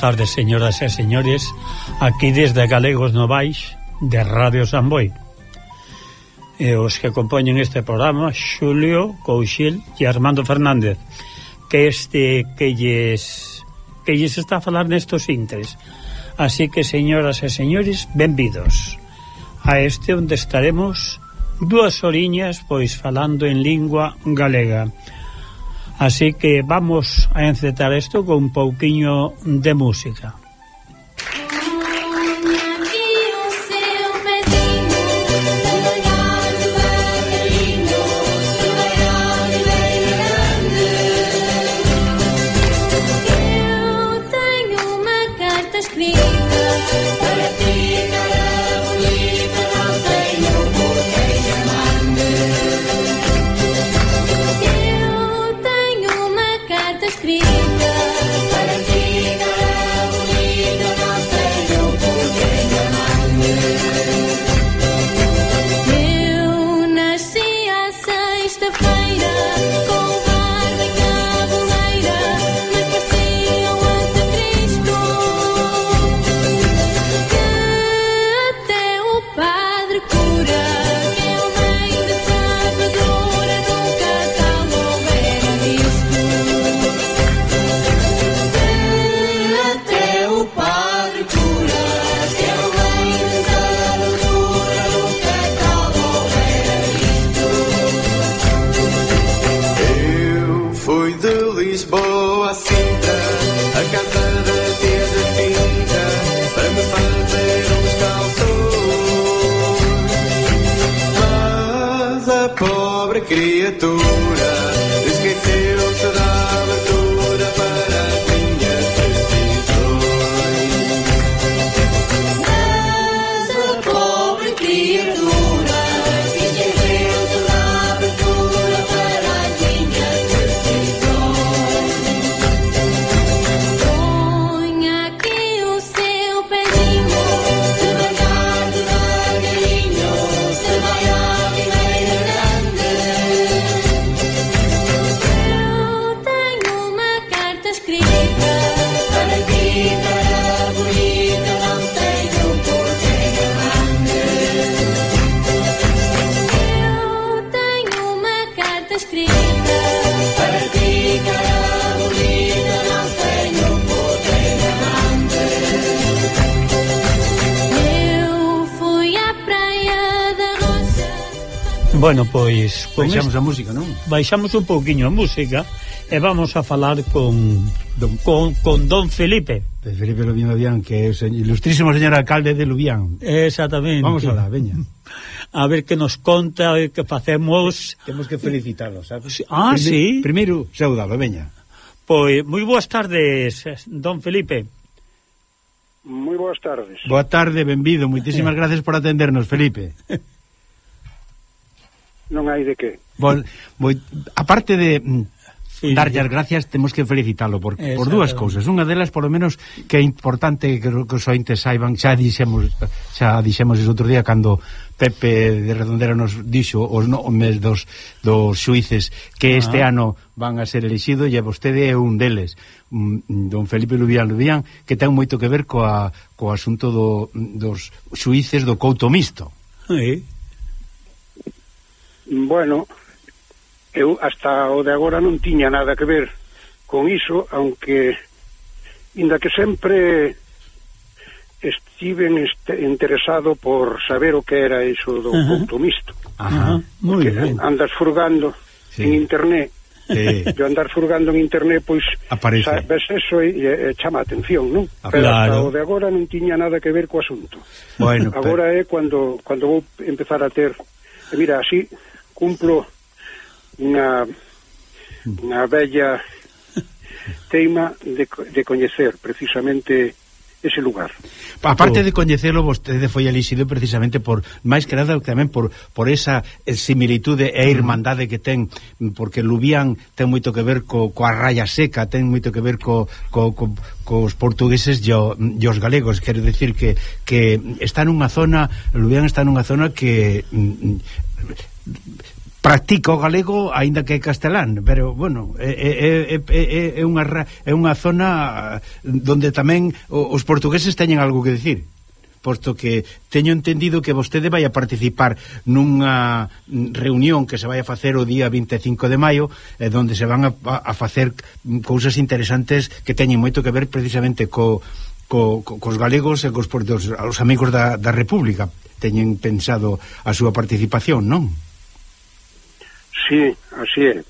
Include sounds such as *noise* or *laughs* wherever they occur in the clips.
tardes, señoras e señores, aquí desde Galegos Novais de Radio Samboy. E os que compoñen este programa, Xulio Couchil e Armando Fernández, que este que lles que lles está a falar nestos intres. Así que, señoras e señores, benvidos a este onde estaremos dúas oriñas pois falando en lingua galega Así que vamos a encetar isto con un pouquiño de música. escrita para ti, cara bonita, não tenho. Eu fui à praia da Rosa. Bueno, pois, con baixamos este, a música, non? Baixamos un pouquiño a música e vamos a falar con don, con, con don Felipe. De Felipe Lubián, que é o ilustrísimo señor alcalde de Lubián. Exactamente. Vamos a la, veña. *laughs* a ver que nos conta, a ver que facemos... Temos que felicitarlo, sabes? Ah, Prime, sí. Primeiro, saudalo, veña. Pois, moi boas tardes, don Felipe. Moi boas tardes. Boa tarde, benvido. Moitísimas *laughs* gracias por atendernos, Felipe. Non hai de que. Bon, moi, aparte de mm, sí, darlle as gracias, temos que felicitalo por, por dúas cousas. Unha delas, polo menos, que é importante que, que os ointes saiban, xa dixemos, xa dixemos ese outro día cando Pepe de Redondera nos dixo os nomes dos, dos xuíces que este ah. ano van a ser elexidos e vostede é un deles mm, don Felipe Lubián Lubián que ten moito que ver coa, co asunto do, dos xuíces do couto misto sí. Bueno, eu hasta o de agora non tiña nada que ver con iso, aunque inda que sempre estiven este, interesado por saber o que era iso do Ajá. -huh. misto. Ajá, moi ben. Andas furgando sí. en internet. Sí. *laughs* Yo andar furgando en internet, pois Aparece. Sa, ves eso e, e, e chama a atención, non? Ah, pero claro. o de agora non tiña nada que ver co asunto. Bueno, agora pero... é cando cando vou empezar a ter e mira, así cumplo unha unha bella teima de, de coñecer precisamente ese lugar. A parte oh. de coñecelo, vostede foi elixido precisamente por, máis que nada tamén por, por esa eh, similitude e mm. irmandade que ten, porque Lubián ten moito que ver co, coa raya seca, ten moito que ver co, co, co, cos portugueses e, o, e os galegos, quero decir que, que está nunha zona, Lubián está nunha zona que mm, mm practica o galego aínda que é castelán, pero bueno, é, é, é, é é unha é unha zona eh, onde tamén os portugueses teñen algo que dicir posto que teño entendido que vostede vai a participar nunha reunión que se vai a facer o día 25 de maio eh, donde se van a, a facer cousas interesantes que teñen moito que ver precisamente co, co, co cos galegos e cos, portos, os amigos da, da República teñen pensado a súa participación, non? Sí, así é.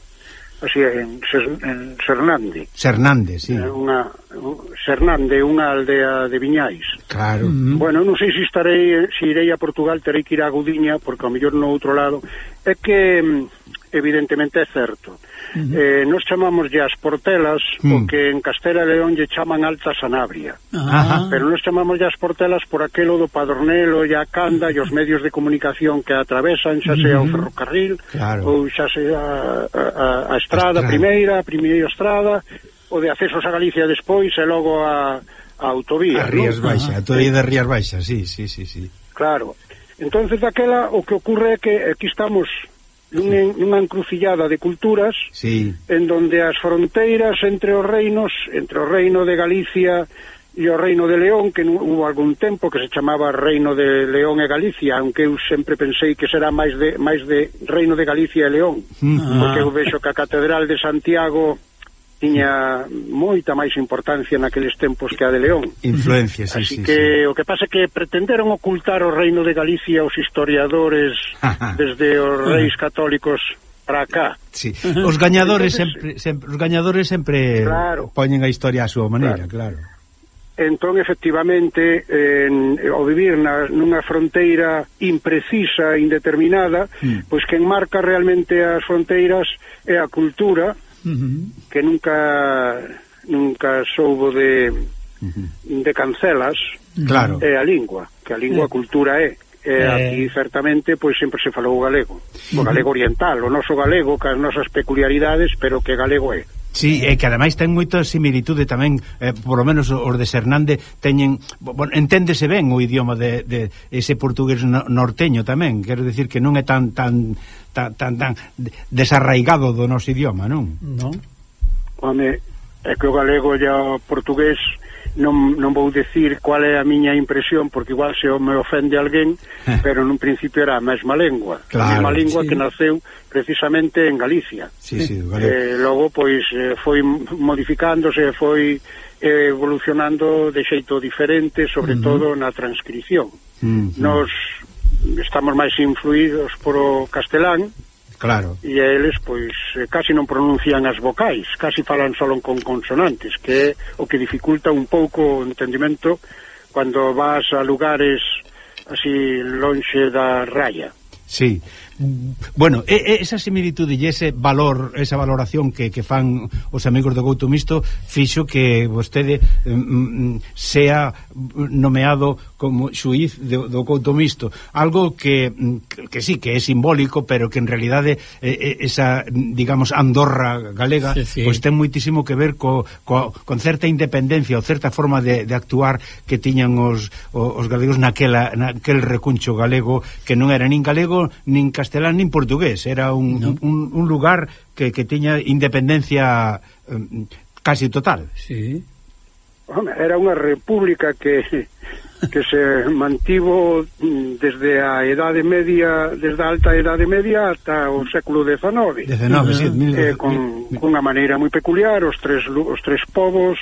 Así é, en, Ser, en Sernande. Sernande, sí. Unha, Sernande, unha aldea de Viñais. Claro. Mm -hmm. Bueno, non sei se estarei, se irei a Portugal, terei que ir a Gudiña, porque ao mellor no outro lado. É que mm, evidentemente é certo. Uh -huh. eh, nos chamamos as portelas mm. o que en Castela e León lle chaman alta sanabria. Ah. Pero nos chamamos as portelas por aquelo do Padornelo e a Canda e os medios de comunicación que atravesan, xa sea uh -huh. o ferrocarril claro. ou xa sea a, a, a estrada, estrada primeira, a primeira estrada, o de accesos a Galicia despois e logo a, a autovía. A Rías ¿no? Baixas, a autovía de Rías Baixas, sí, sí, sí, sí. Claro. Entonces daquela o que ocurre é que aquí estamos nunha, nunha encrucillada de culturas sí. en donde as fronteiras entre os reinos, entre o reino de Galicia e o reino de León, que hubo algún tempo que se chamaba reino de León e Galicia, aunque eu sempre pensei que será máis de máis de reino de Galicia e León, ah. porque eu vexo que a catedral de Santiago tiña moita máis importancia naqueles tempos que a de León. Influencia, sí, Así sí, que sí. o que pasa é que pretenderon ocultar o reino de Galicia os historiadores desde os reis católicos para acá. Sí. Os gañadores Entonces, sempre, sempre os gañadores sempre claro, poñen a historia a súa maneira, claro. claro. Entón, efectivamente, en, ao vivir na, nunha fronteira imprecisa, indeterminada, mm. pois quen marca realmente as fronteiras é a cultura, que nunca nunca soubo de uh -huh. de cancelas claro. é a lingua, que a lingua uh cultura é e eh, aquí certamente pois sempre se falou galego, o galego oriental, o noso galego, cas nosas peculiaridades, pero que galego é. Sí, e que ademais ten moita similitude tamén, eh, por lo menos os de Xernande teñen, bueno, enténdese ben o idioma de, de ese portugués norteño tamén, quero decir que non é tan tan tan, tan, tan desarraigado do noso idioma, non? Non. Home, é que o galego e o portugués non, non vou decir cual é a miña impresión porque igual se me ofende alguén eh. pero nun principio era a mesma lengua claro, a mesma lingua sí. que naceu precisamente en Galicia sí, sí, eh, logo pois eh, foi modificándose foi evolucionando de xeito diferente sobre uh -huh. todo na transcripción mm, uh -huh. nos estamos máis influídos polo castelán claro. e eles pois eh, casi non pronuncian as vocais, casi falan só con consonantes, que é o que dificulta un pouco o entendimento cando vas a lugares así lonxe da raya. Sí, Bueno, esa similitude e ese valor, esa valoración que, que fan os amigos do Gouto Misto fixo que vostede mm, mm sea nomeado como xuiz do, do Misto, algo que, mm, que sí, que é simbólico, pero que en realidade eh, esa, digamos, Andorra galega, sí, sí. pois ten moitísimo que ver co, co, con certa independencia ou certa forma de, de actuar que tiñan os, os galegos naquela, naquel recuncho galego que non era nin galego, nin castellano castelán nin portugués, era un, no. un, un lugar que, que tiña independencia casi total. Sí. Home, era unha república que que se mantivo mm, desde a Edade Media, desde a Alta Edade Media ata o século XIX. XIX, sí, eh, con, cunha maneira moi peculiar, os tres os tres povos,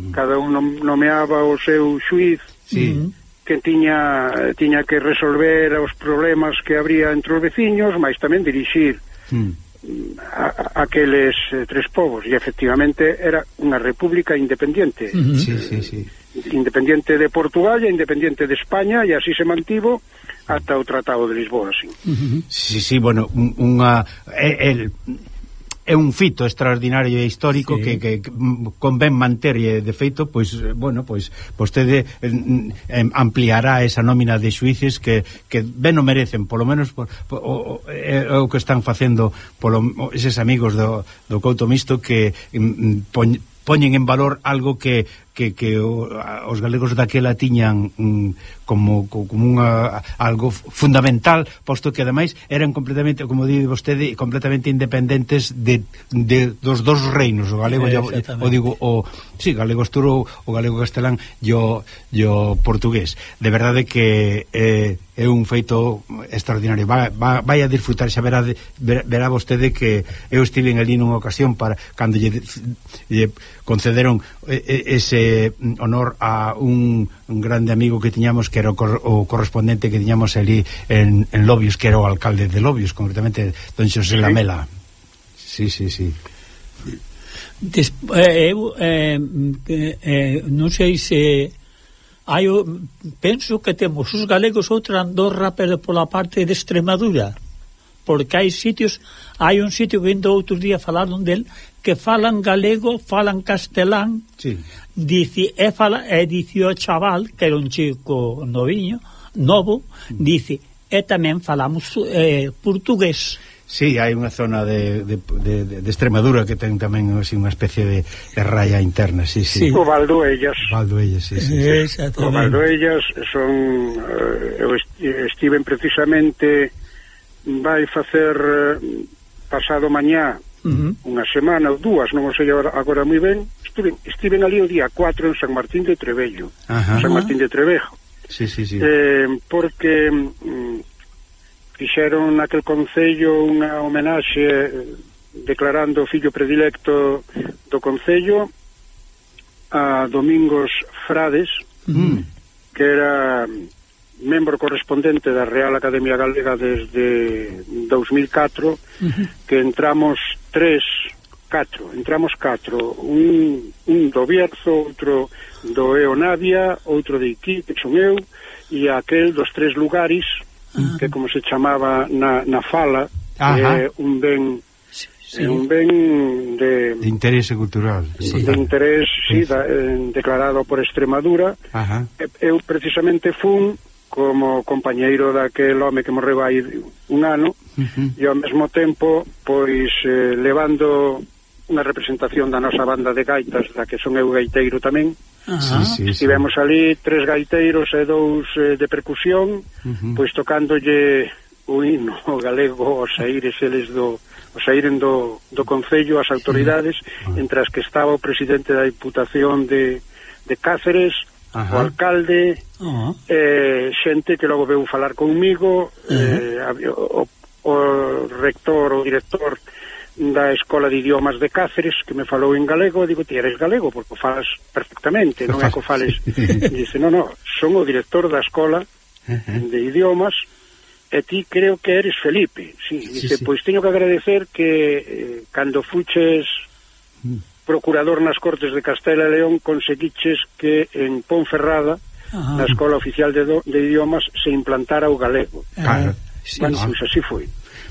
mm. cada un nomeaba o seu xuiz. Sí. Uh -huh que tiña, tiña que resolver os problemas que habría entre os veciños, mas tamén dirixir mm. a, a aqueles eh, tres povos, e efectivamente era unha república independiente. Mm -hmm. sí, sí, eh, sí. Independiente de Portugal e independiente de España, e así se mantivo ata o Tratado de Lisboa, así. Mm -hmm. Sí, sí, bueno, unha... El, el é un fito extraordinario e histórico sí. que, que convén manter e de feito, pois, eh, bueno, pois vostede eh, mm, ampliará esa nómina de xuíces que, que ben o merecen, polo menos por, por, o, o, o que están facendo polo, eses amigos do, do Couto Misto que mm, poñen en valor algo que que, que o, a, os galegos daquela tiñan mm, como, como unha, algo fundamental, posto que ademais eran completamente, como di vostede, completamente independentes de, de dos dos reinos, o galego eh, o digo o si, sí, galego asturo, o galego castelán e o, e o portugués. De verdade que eh, é un feito extraordinario. Va, va, vai a disfrutar, xa verá, verá vostede que eu estive en ali nunha ocasión para cando lle, lle concederon ese honor a un, un grande amigo que tiñamos que era o, cor, o correspondente que tiñamos ali en, en Lobios, que era o alcalde de Lobios, concretamente don Xosé Lamela. Sí, sí, sí. Des, eh, eu eh, eh, non sei se hai, penso que temos os galegos outra Andorra pero pola parte de Extremadura porque hai sitios hai un sitio que ainda outro día falaron del que falan galego, falan castelán. Sí. Dice, é, fala, é dice o chaval, que era un chico noviño, novo, mm. dice, e tamén falamos eh, portugués. Sí, hai unha zona de, de, de, de Extremadura que ten tamén así, unha especie de, de raya interna, sí, sí. sí. O Valduellas. Valduellas, sí, sí. sí. O Valduellas son... Eh, eu estiven precisamente... Vai facer eh, pasado mañá uh -huh. unha semana ou dúas, non o sei agora moi ben, estiven, estiven ali o día 4 en San Martín de Trevello, Ajá. San Martín de Trevejo. Sí, sí, sí. Eh, porque mm, fixeron naquel concello unha homenaxe eh, declarando o fillo predilecto do concello a Domingos Frades, mm. que era membro correspondente da Real Academia Galega desde 2004 uh -huh. que entramos tres catro, entramos catro un, un do Bierzo outro do Eonavia outro de Iquí, que son eu e aquel dos tres lugares uh -huh. que como se chamaba na, na fala é eh, un ben sí. é un ben de, de interese cultural sí. de interés sí, sí. Da, eh, declarado por Extremadura Ajá. eu precisamente fun como compañeiro daquel home que morreu aí un ano uh -huh. e ao mesmo tempo pois eh, levando unha representación da nosa banda de gaitas da que son eu gaiteiro tamén ah. uh -huh. sí, sí, estivemos ali tres gaiteiros e dous eh, de percusión uh -huh. pois tocándolle o himno *laughs* galego os aires eles do o saíren do, do Concello as autoridades, ah. sí. entre as que estaba o presidente da Diputación de, de Cáceres, Ajá. o alcalde, eh, xente que logo veu falar conmigo, eh, o, o rector ou director da Escola de Idiomas de Cáceres que me falou en galego, digo, ti eres galego porque falas perfectamente, non é que *laughs* fales dice, non, non, son o director da Escola de Idiomas e ti creo que eres Felipe sí, dice, sí, sí. pois teño que agradecer que eh, cando fuches procurador nas Cortes de Castela e León conseguiches que en Ponferrada Ajá. na Escola Oficial de, do, de Idiomas se implantara o galego. Eh, claro. Sí, bueno, pois así foi.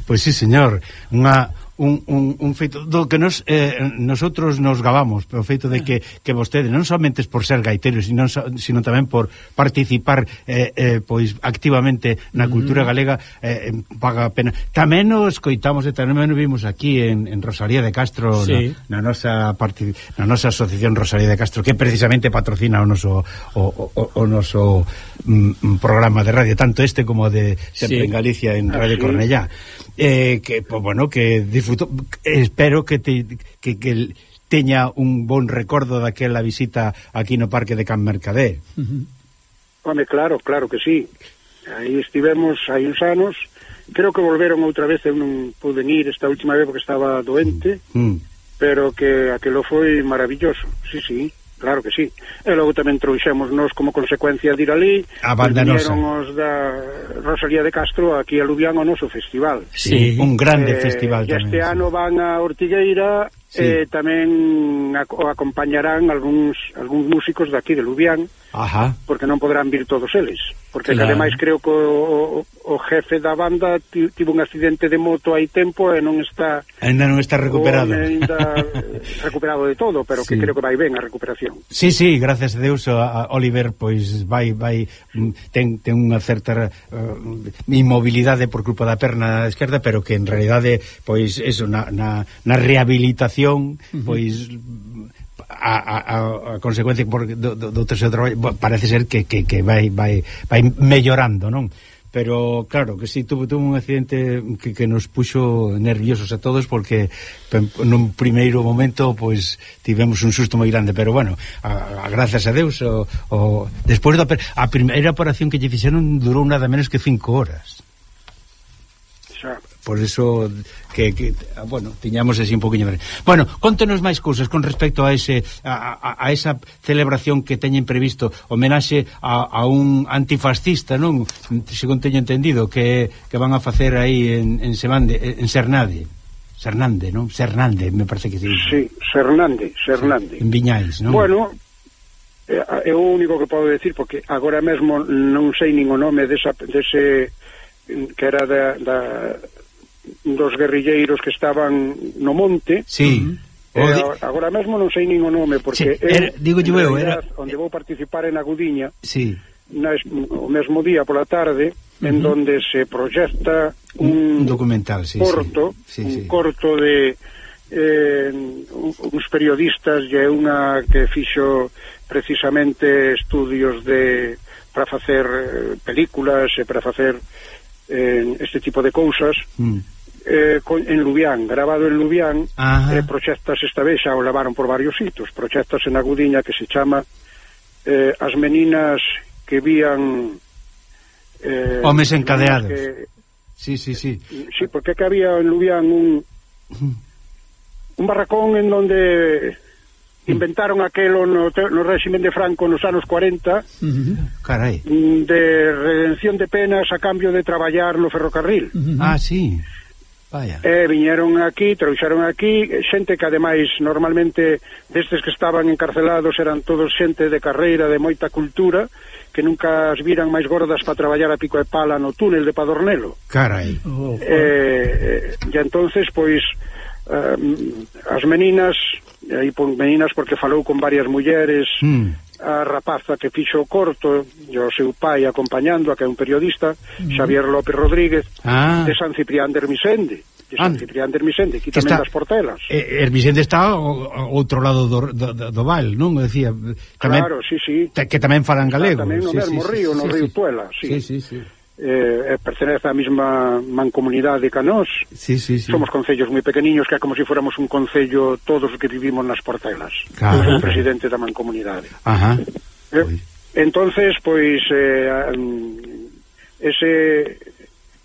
Pois sí, señor, unha un, un, un feito do que nos eh, nosotros nos gabamos, o feito de que, que vostede non somente por ser gaitero, sino, sino tamén por participar eh, eh, pois activamente na cultura mm. galega eh, paga pena. Tamén nos coitamos e tamén nos vimos aquí en, en Rosalía de Castro sí. na, na, nosa parti, na nosa asociación Rosalía de Castro que precisamente patrocina o noso o, o, o noso mm, programa de radio, tanto este como de sempre sí. en Galicia en Radio ah, Cornellá. Sí eh, que pues, bueno, que disfruto espero que te, que, que teña un bon recordo daquela visita aquí no Parque de Can Mercadé. Uh -huh. Home, claro, claro que sí. Aí estivemos hai uns anos, creo que volveron outra vez, eu non pude ir esta última vez porque estaba doente, mm. pero que aquilo foi maravilloso, sí, sí. Claro que sí. E logo tamén trouxemos nos como consecuencia de ir ali a banda nosa. os da Rosalía de Castro aquí a Lubián ao noso festival. Sí, sí. un grande eh, festival tamén. Este ano van a Ortigueira sí. eh, tamén o acompañarán algúns algúns músicos de aquí de Lubián, Ajá. porque non podrán vir todos eles, porque claro. ademais creo que o, o, o jefe da banda tivo un accidente de moto hai tempo e non está Ainda non está recuperado. Ainda *laughs* recuperado de todo, pero sí. que creo que vai ben a recuperación. Sí, sí, gracias a Deus a, a Oliver pois vai vai mm, ten, ten unha certa uh, inmobilidade por culpa da perna esquerda, pero que en realidade pois eso na, na, na rehabilitación uh -huh. pois a, a, a consecuencia por, do, do, do terceiro traballo parece ser que, que, que vai, vai, vai mellorando, non? pero claro que si sí, tuvo, tuvo un accidente que, que nos puxo nerviosos a todos porque nun primeiro momento pois tivemos un susto moi grande, pero bueno, a, a gracias a Deus o, o despois da a primeira operación que lle fixeron durou nada menos que cinco horas. Xa. Sure por eso que, que ah, bueno, tiñamos así un poquinho de... Bueno, contenos máis cousas con respecto a ese a, a, a esa celebración que teñen previsto homenaxe a, a un antifascista, non? Según teño entendido que, que van a facer aí en, en Semande, eh, en Sernade. Sernande, non? Sernande, me parece que sí. Sí, Sernande, Sernande. Sí, en Viñais, non? Bueno, eh, é o único que podo decir porque agora mesmo non sei nin o nome desa, dese que era da, da dos guerrilleiros que estaban no monte. Sí. Eh, di... agora mesmo non sei nin o nome porque sí, era, digo digo eu, era onde vou participar en Agudiña. Sí. Na, o mesmo día pola tarde uh -huh. en donde se proxecta un, un documental, sí, corto, sí, sí, un sí. corto de eh, uns periodistas e unha que fixo precisamente estudios de para facer eh, películas e para facer eh, este tipo de cousas mm eh, en Lubián, grabado en Lubián, Ajá. eh, proxectas esta vez, xa o levaron por varios sitios, proxectas en Agudiña que se chama eh, As meninas que vían... Eh, Homes encadeados. Que, sí, sí, sí. Eh, sí, porque que había en Lubián un... Un barracón en donde inventaron aquelo no, no régimen de Franco nos anos 40 uh -huh. Carai. de redención de penas a cambio de traballar no ferrocarril uh -huh. ah, sí Vaya. Eh, viñeron aquí, trouxeron aquí xente que ademais normalmente destes que estaban encarcelados eran todos xente de carreira, de moita cultura, que nunca as viran máis gordas para traballar a pico e pala no túnel de Padornelo. Carai. Oh, eh, eh e entonces pois eh, as meninas, aí pon meninas porque falou con varias mulleres, mm a rapaza que fixo o corto e o seu pai acompañando a que é un periodista Xavier López Rodríguez ah. de San Ciprián de Hermisende de San Ciprián de Hermisende, aquí tamén está, das Portelas eh, Hermisende está ao, ao outro lado do, do, do Val, non? Decía, tamén, claro, sí, sí que tamén falan galego ah, tamén no sí, mesmo sí, río, sí, no sí, río sí. Tuela sí. Sí, sí, sí. Eh, eh, pertenece á mesma mancomunidade que a nós. Sí, sí, sí. Somos concellos moi pequeniños que é como se si fóramos un concello todos os que vivimos nas Portelas. Claro. Eu sou presidente da mancomunidade. Ajá. Eh, entonces, pois eh, ese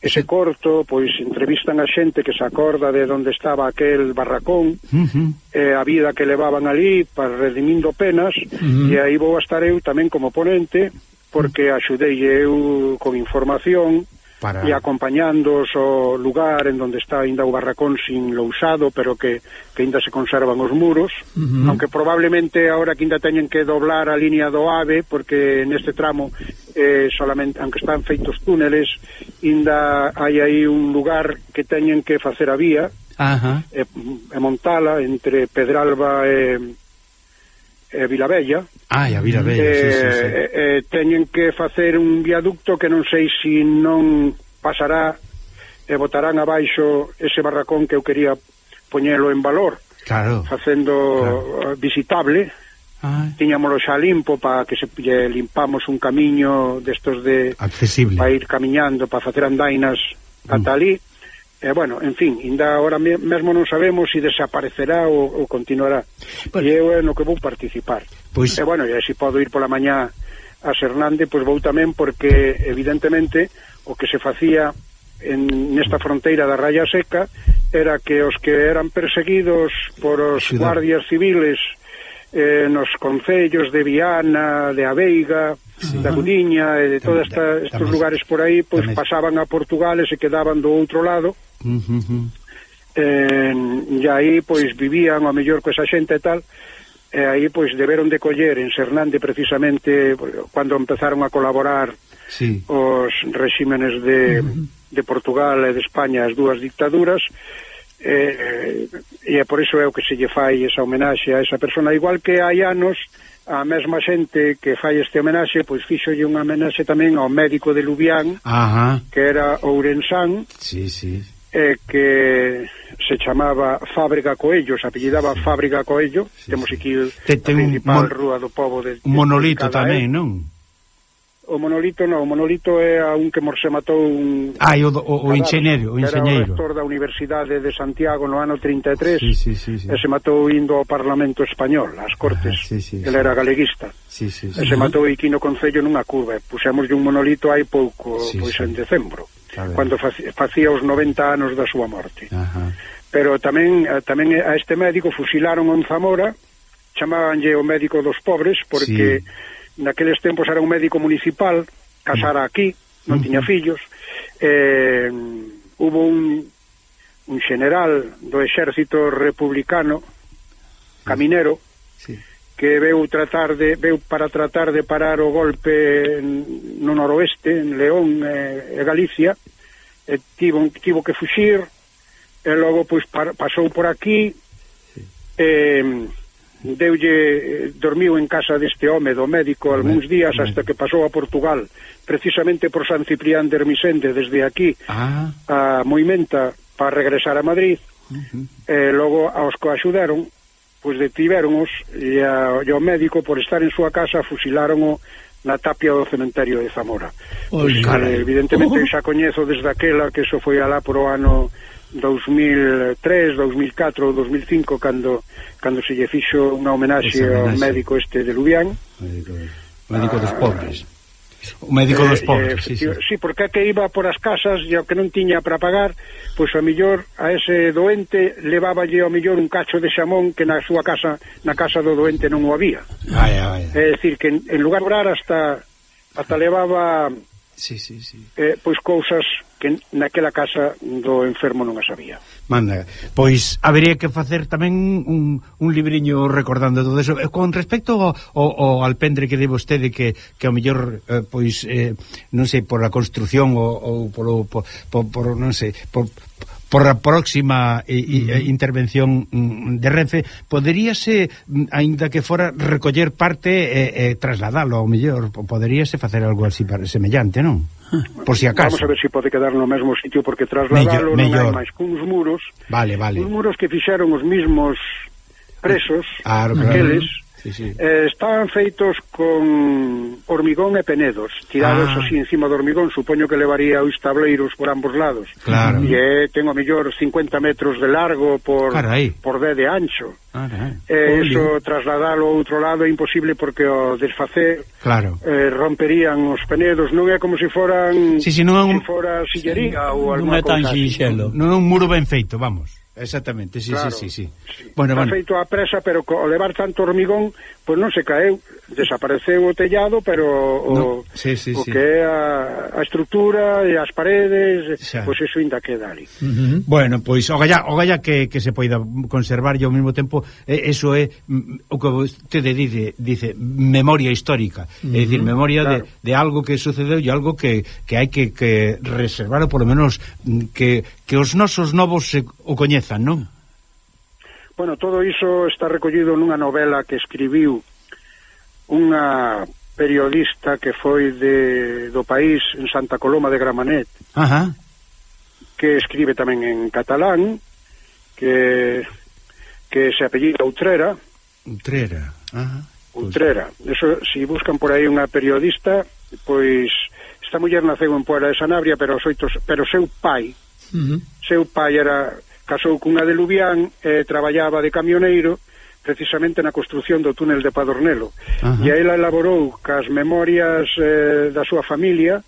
ese corto, pois entrevistan a xente que se acorda de onde estaba aquel barracón, uh -huh. eh, a vida que levaban ali para redimindo penas, uh -huh. e aí vou a estar eu tamén como ponente, porque axudei eu con información Para... e acompañándoos ao lugar en donde está ainda o barracón sin lousado, pero que, que ainda se conservan os muros, uh -huh. aunque probablemente ahora que ainda teñen que doblar a línea do AVE, porque neste tramo, eh, solamente aunque están feitos túneles, ainda hai aí un lugar que teñen que facer a vía, Ajá. Uh -huh. e, e montala entre Pedralba e e Vilabella. Ai, a Vilabella, eh, sí, sí, sí. Eh, teñen que facer un viaducto que non sei se si non pasará e botarán abaixo ese barracón que eu quería poñelo en valor. Claro. Facendo claro. visitable. Ah. Tiñámoslo xa limpo para que se lle limpamos un camiño destos de... Accesible. Para ir camiñando, para facer andainas ata mm. ali E, bueno, en fin, ainda agora mesmo non sabemos se si desaparecerá ou, ou continuará. Pois, e eu é no que vou participar. Pois... E, bueno, e se podo ir pola mañá a Xernande, pois vou tamén porque, evidentemente, o que se facía en nesta fronteira da Raya Seca era que os que eran perseguidos por os guardias civiles eh, nos concellos de Viana, de Aveiga, sí. da Gudiña e de todos estes lugares por aí, pois tamén. pasaban a Portugal e se quedaban do outro lado Uh -huh. eh, e aí, pois, vivían a mellor coa esa xente e tal, e aí, pois, deberon de coller en Sernande precisamente pois, cando empezaron a colaborar sí. os regímenes de, uh -huh. de Portugal e de España, as dúas dictaduras, eh, e é por iso é o que se lle fai esa homenaxe a esa persona igual que hai anos a mesma xente que fai este homenaxe pois fixolle unha homenaxe tamén ao médico de Lubián Ajá. que era ourensán sí, sí eh, que se chamaba Fábrica Coello, se apellidaba Fábrica Coello, sí. temos aquí te, te a principal mon, rúa do povo de, Un Monolito de tamén, non? O monolito non, o monolito é a un que morse matou un... Ah, o, o, o enxeñeiro, o enxeñeiro. Era o rector da Universidade de Santiago no ano 33 sí, sí, sí, sí. e se matou indo ao Parlamento Español, ás Cortes, ah, sí, sí, ele sí. era galeguista. Sí, sí, sí. E se matou aquí no Concello nunha curva, puxémoslle un monolito hai pouco, sí, pois sí. en decembro cando facía os 90 anos da súa morte. Ajá. Pero tamén eh, tamén a este médico fusilaron en Zamora, chamábanlle o médico dos pobres porque sí. naqueles tempos era un médico municipal, casara aquí, non tiña fillos. Eh, hubo un un general do exército republicano caminero sí que veu tratar de veu para tratar de parar o golpe no noroeste, en León e, e Galicia, e tivo, tivo que fuxir, e logo pois par, pasou por aquí, e deulle dormiu en casa deste home do médico algúns días hasta que pasou a Portugal, precisamente por San Ciprián de Hermisende desde aquí ah. a Moimenta para regresar a Madrid. Uh -huh. E logo aos que axudaron pois detivéronos e, a, e ao médico por estar en súa casa fusilárono na tapia do cementerio de Zamora. Pois, cara, eh, evidentemente oh. xa coñezo desde aquela que iso foi alá pro ano 2003, 2004 ou 2005 cando cando se lle fixo unha homenaxe ao médico este de Lubián. Médico, médico dos pobres. O médico eh, dos pobres, eh, sí, sí. sí, porque é que iba por as casas e o que non tiña para pagar, pois a millor a ese doente leváballe ao millor un cacho de xamón que na súa casa, na casa do doente non o había. Ai, ai. É dicir que en, en lugar de orar hasta hasta levaba sí, sí, sí. Eh, pois cousas que naquela casa do enfermo non as había. Manda. Pois habería que facer tamén un, un libriño recordando todo eso. Eh, con respecto ao, ao, ao alpendre que de vostede que, que ao mellor eh, pois eh, non sei, por a construción ou, ou polo, por, por, por non sei, por, por a próxima eh, e, e, eh, intervención mm, de Renfe poderíase, mm, aínda que fora recoller parte e, e trasladalo ao mellor, poderíase facer algo así semellante, non? Por si acaso. Vamos a ver se si pode quedar no mesmo sitio porque trasladalo mellor, mellor. non hai máis cuns muros. Vale, vale. Uns muros que fixaron os mismos presos, ah, claro, aqueles. Claro sí, sí. Eh, estaban feitos con hormigón e penedos tirados ah. así encima do hormigón supoño que levaría os tableiros por ambos lados claro. e eh, tengo mellor 50 metros de largo por, Carai. por 10 de ancho eh, eso trasladalo ao outro lado é imposible porque o desfacer claro. eh, romperían os penedos non é como se foran sí, sí, non é un... se fora sillería sí, ou alguma non é tan cosa non é un muro ben feito, vamos Exactamente, sí, claro. sí, sí, sí. Bueno, bueno. feito a presa, pero co levar tanto hormigón pois non se caeu, desapareceu o tellado, pero o, no, sí, sí, o sí. que é a, a estrutura e as paredes, Xa. pois iso ainda queda ali. Uh -huh. Bueno, pois o galla, o galla que, que se poida conservar e ao mesmo tempo eh, eso é mm, o que vostede dice, dice memoria histórica, uh -huh. é uh-huh. dicir, memoria claro. de, de algo que sucedeu e algo que, que hai que, que reservar ou polo menos mm, que, que os nosos novos se, o coñezan, non? Bueno, todo iso está recollido nunha novela que escribiu unha periodista que foi de, do país en Santa Coloma de Gramanet Ajá. que escribe tamén en catalán que, que se apellida Utrera Utrera Ajá. Pois. Utrera, eso, si buscan por aí unha periodista pois esta muller naceu en Puebla de Sanabria pero, os oito, pero seu pai uh -huh. seu pai era Casou cunha de Lubián e eh, traballaba de camioneiro precisamente na construción do túnel de Padornelo. Ajá. E ela elaborou cas memorias eh, da súa familia,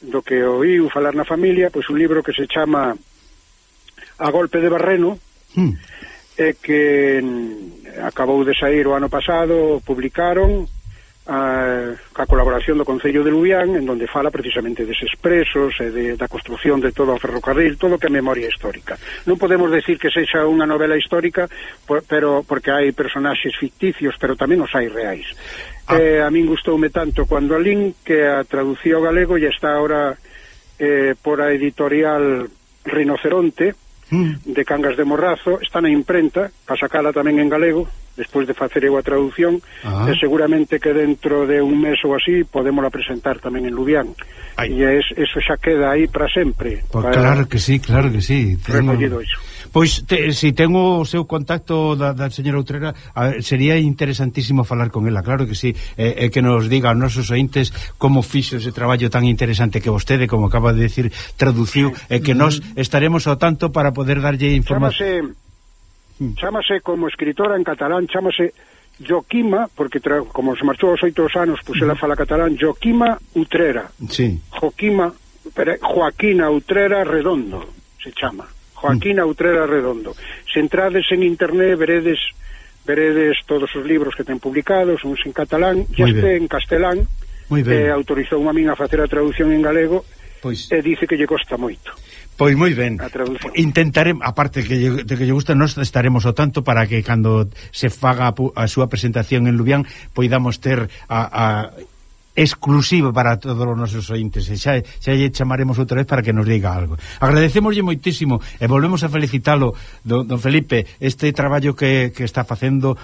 do que oíu falar na familia, pois un libro que se chama A golpe de barreno, hmm. e que acabou de sair o ano pasado, publicaron, a, a colaboración do Concello de Lubián en donde fala precisamente deses presos e de, da construción de todo o ferrocarril todo que é memoria histórica non podemos decir que sexa unha novela histórica por, pero porque hai personaxes ficticios pero tamén os hai reais ah. eh, a min gustoume tanto cuando a Lin que a traducía ao galego e está ahora eh, por a editorial Rinoceronte mm. de Cangas de Morrazo está na imprenta para sacala tamén en galego despois de facer eu a traducción ah. e seguramente que dentro de un mes ou así podémola presentar tamén en Lubián Ai. e es, eso xa queda aí para sempre pues para claro que sí, claro que sí recollido iso Pois, te, si tengo o seu contacto da, da señora Utrera, a, sería interesantísimo falar con ela, claro que sí, e, e que nos diga aos nosos ointes como fixo ese traballo tan interesante que vostede, como acaba de decir, traduciu, e que nos estaremos ao tanto para poder darlle información. Chámase Mm. Chámase como escritora en catalán, chámase Joquima, porque tra, como se marchou aos oito anos, pois ela mm-hmm. fala catalán, Joquima Utrera. Sí. Joquima, pero, Joaquina Utrera Redondo, se chama. Joaquina mm. Utrera Redondo. Se entrades en internet, veredes veredes todos os libros que ten publicados, uns en catalán, e este ben. en castelán, eh, autorizou a min a facer a traducción en galego, pois. e dice que lle costa moito. Pois moi ben. A traducción. Intentaremos, aparte que lle, de que lle gusta, nós estaremos ao tanto para que cando se faga a, a súa presentación en Lubián poidamos ter a, a exclusiva para todos os nosos ointes. E xa, xa lle chamaremos outra vez para que nos diga algo. Agradecemoslle moitísimo e volvemos a felicitalo don, don Felipe este traballo que, que está facendo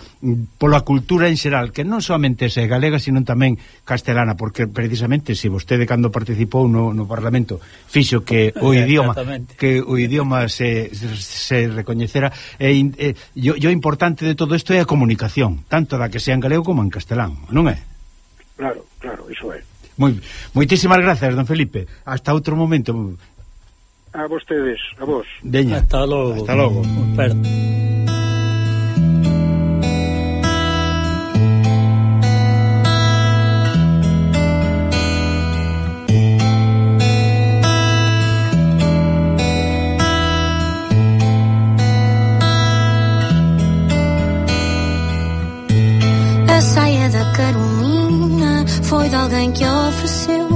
pola cultura en xeral que non somente é galega sino tamén castelana porque precisamente se vostede cando participou no, no Parlamento fixo que *laughs* o idioma que o idioma se, se recoñecera e, e, e, e, o importante de todo isto é a comunicación tanto da que sea en galego como en castelán non é? claro, claro, iso é. Moi, moitísimas grazas, don Felipe. Hasta outro momento. A vostedes, a vos. Deña. Hasta logo. Hasta logo. Hasta logo. Alguém que ofereceu.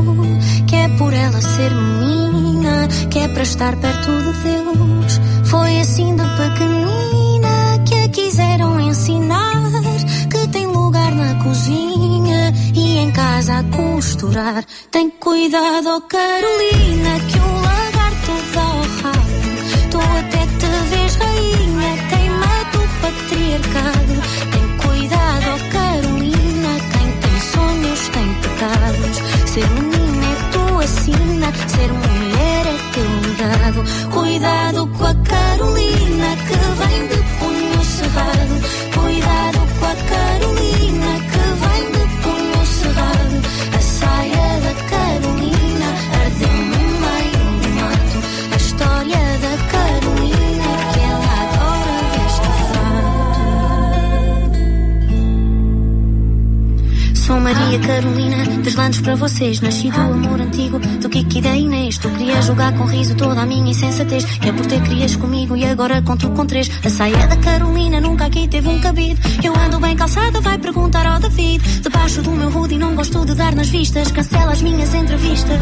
Que é por ela ser menina, que é para estar perto de Deus. Foi assim de pequenina que a quiseram ensinar. Que tem lugar na cozinha e em casa a costurar. Tem cuidado, oh Carolina, que o lagarto dá ao rabo. Tu até te vês rainha, teima do patriarcado. Sina, ser mulher é teu legado. Cuidado com a Carolina que vem de punho cerrado. Cuidado com a Carolina Maria Carolina, deslandes para vocês. Nasci do amor antigo, do Kiki da Inês. Tu querias jogar com riso toda a minha insensatez. Que é por ter querias comigo e agora conto com três. A saia da Carolina nunca aqui teve um cabide. Eu ando bem calçada, vai perguntar ao David. Debaixo do meu hoodie não gosto de dar nas vistas. Cancela as minhas entrevistas.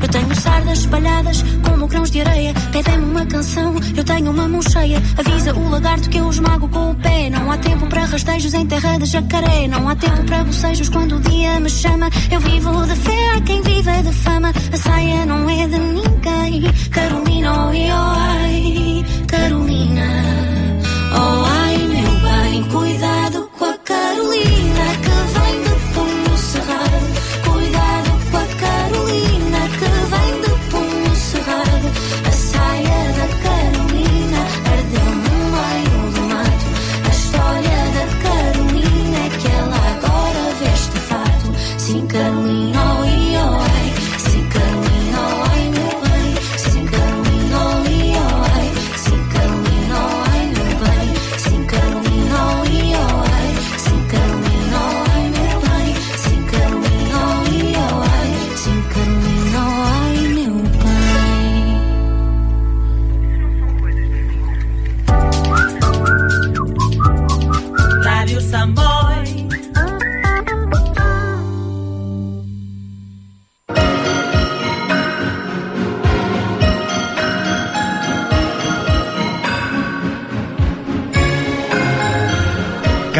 Eu tenho sardas espalhadas como grãos de areia. Pedem-me uma canção, eu tenho uma mão cheia. Avisa o lagarto que eu esmago com o pé. Não há tempo para rastejos em terra de jacaré. Não há tempo para bocejos quando o dia me chama. Eu vivo de fé, há quem viva de fama. A saia não é de ninguém. Carolina, oh, oh, ai, Carolina. Oh,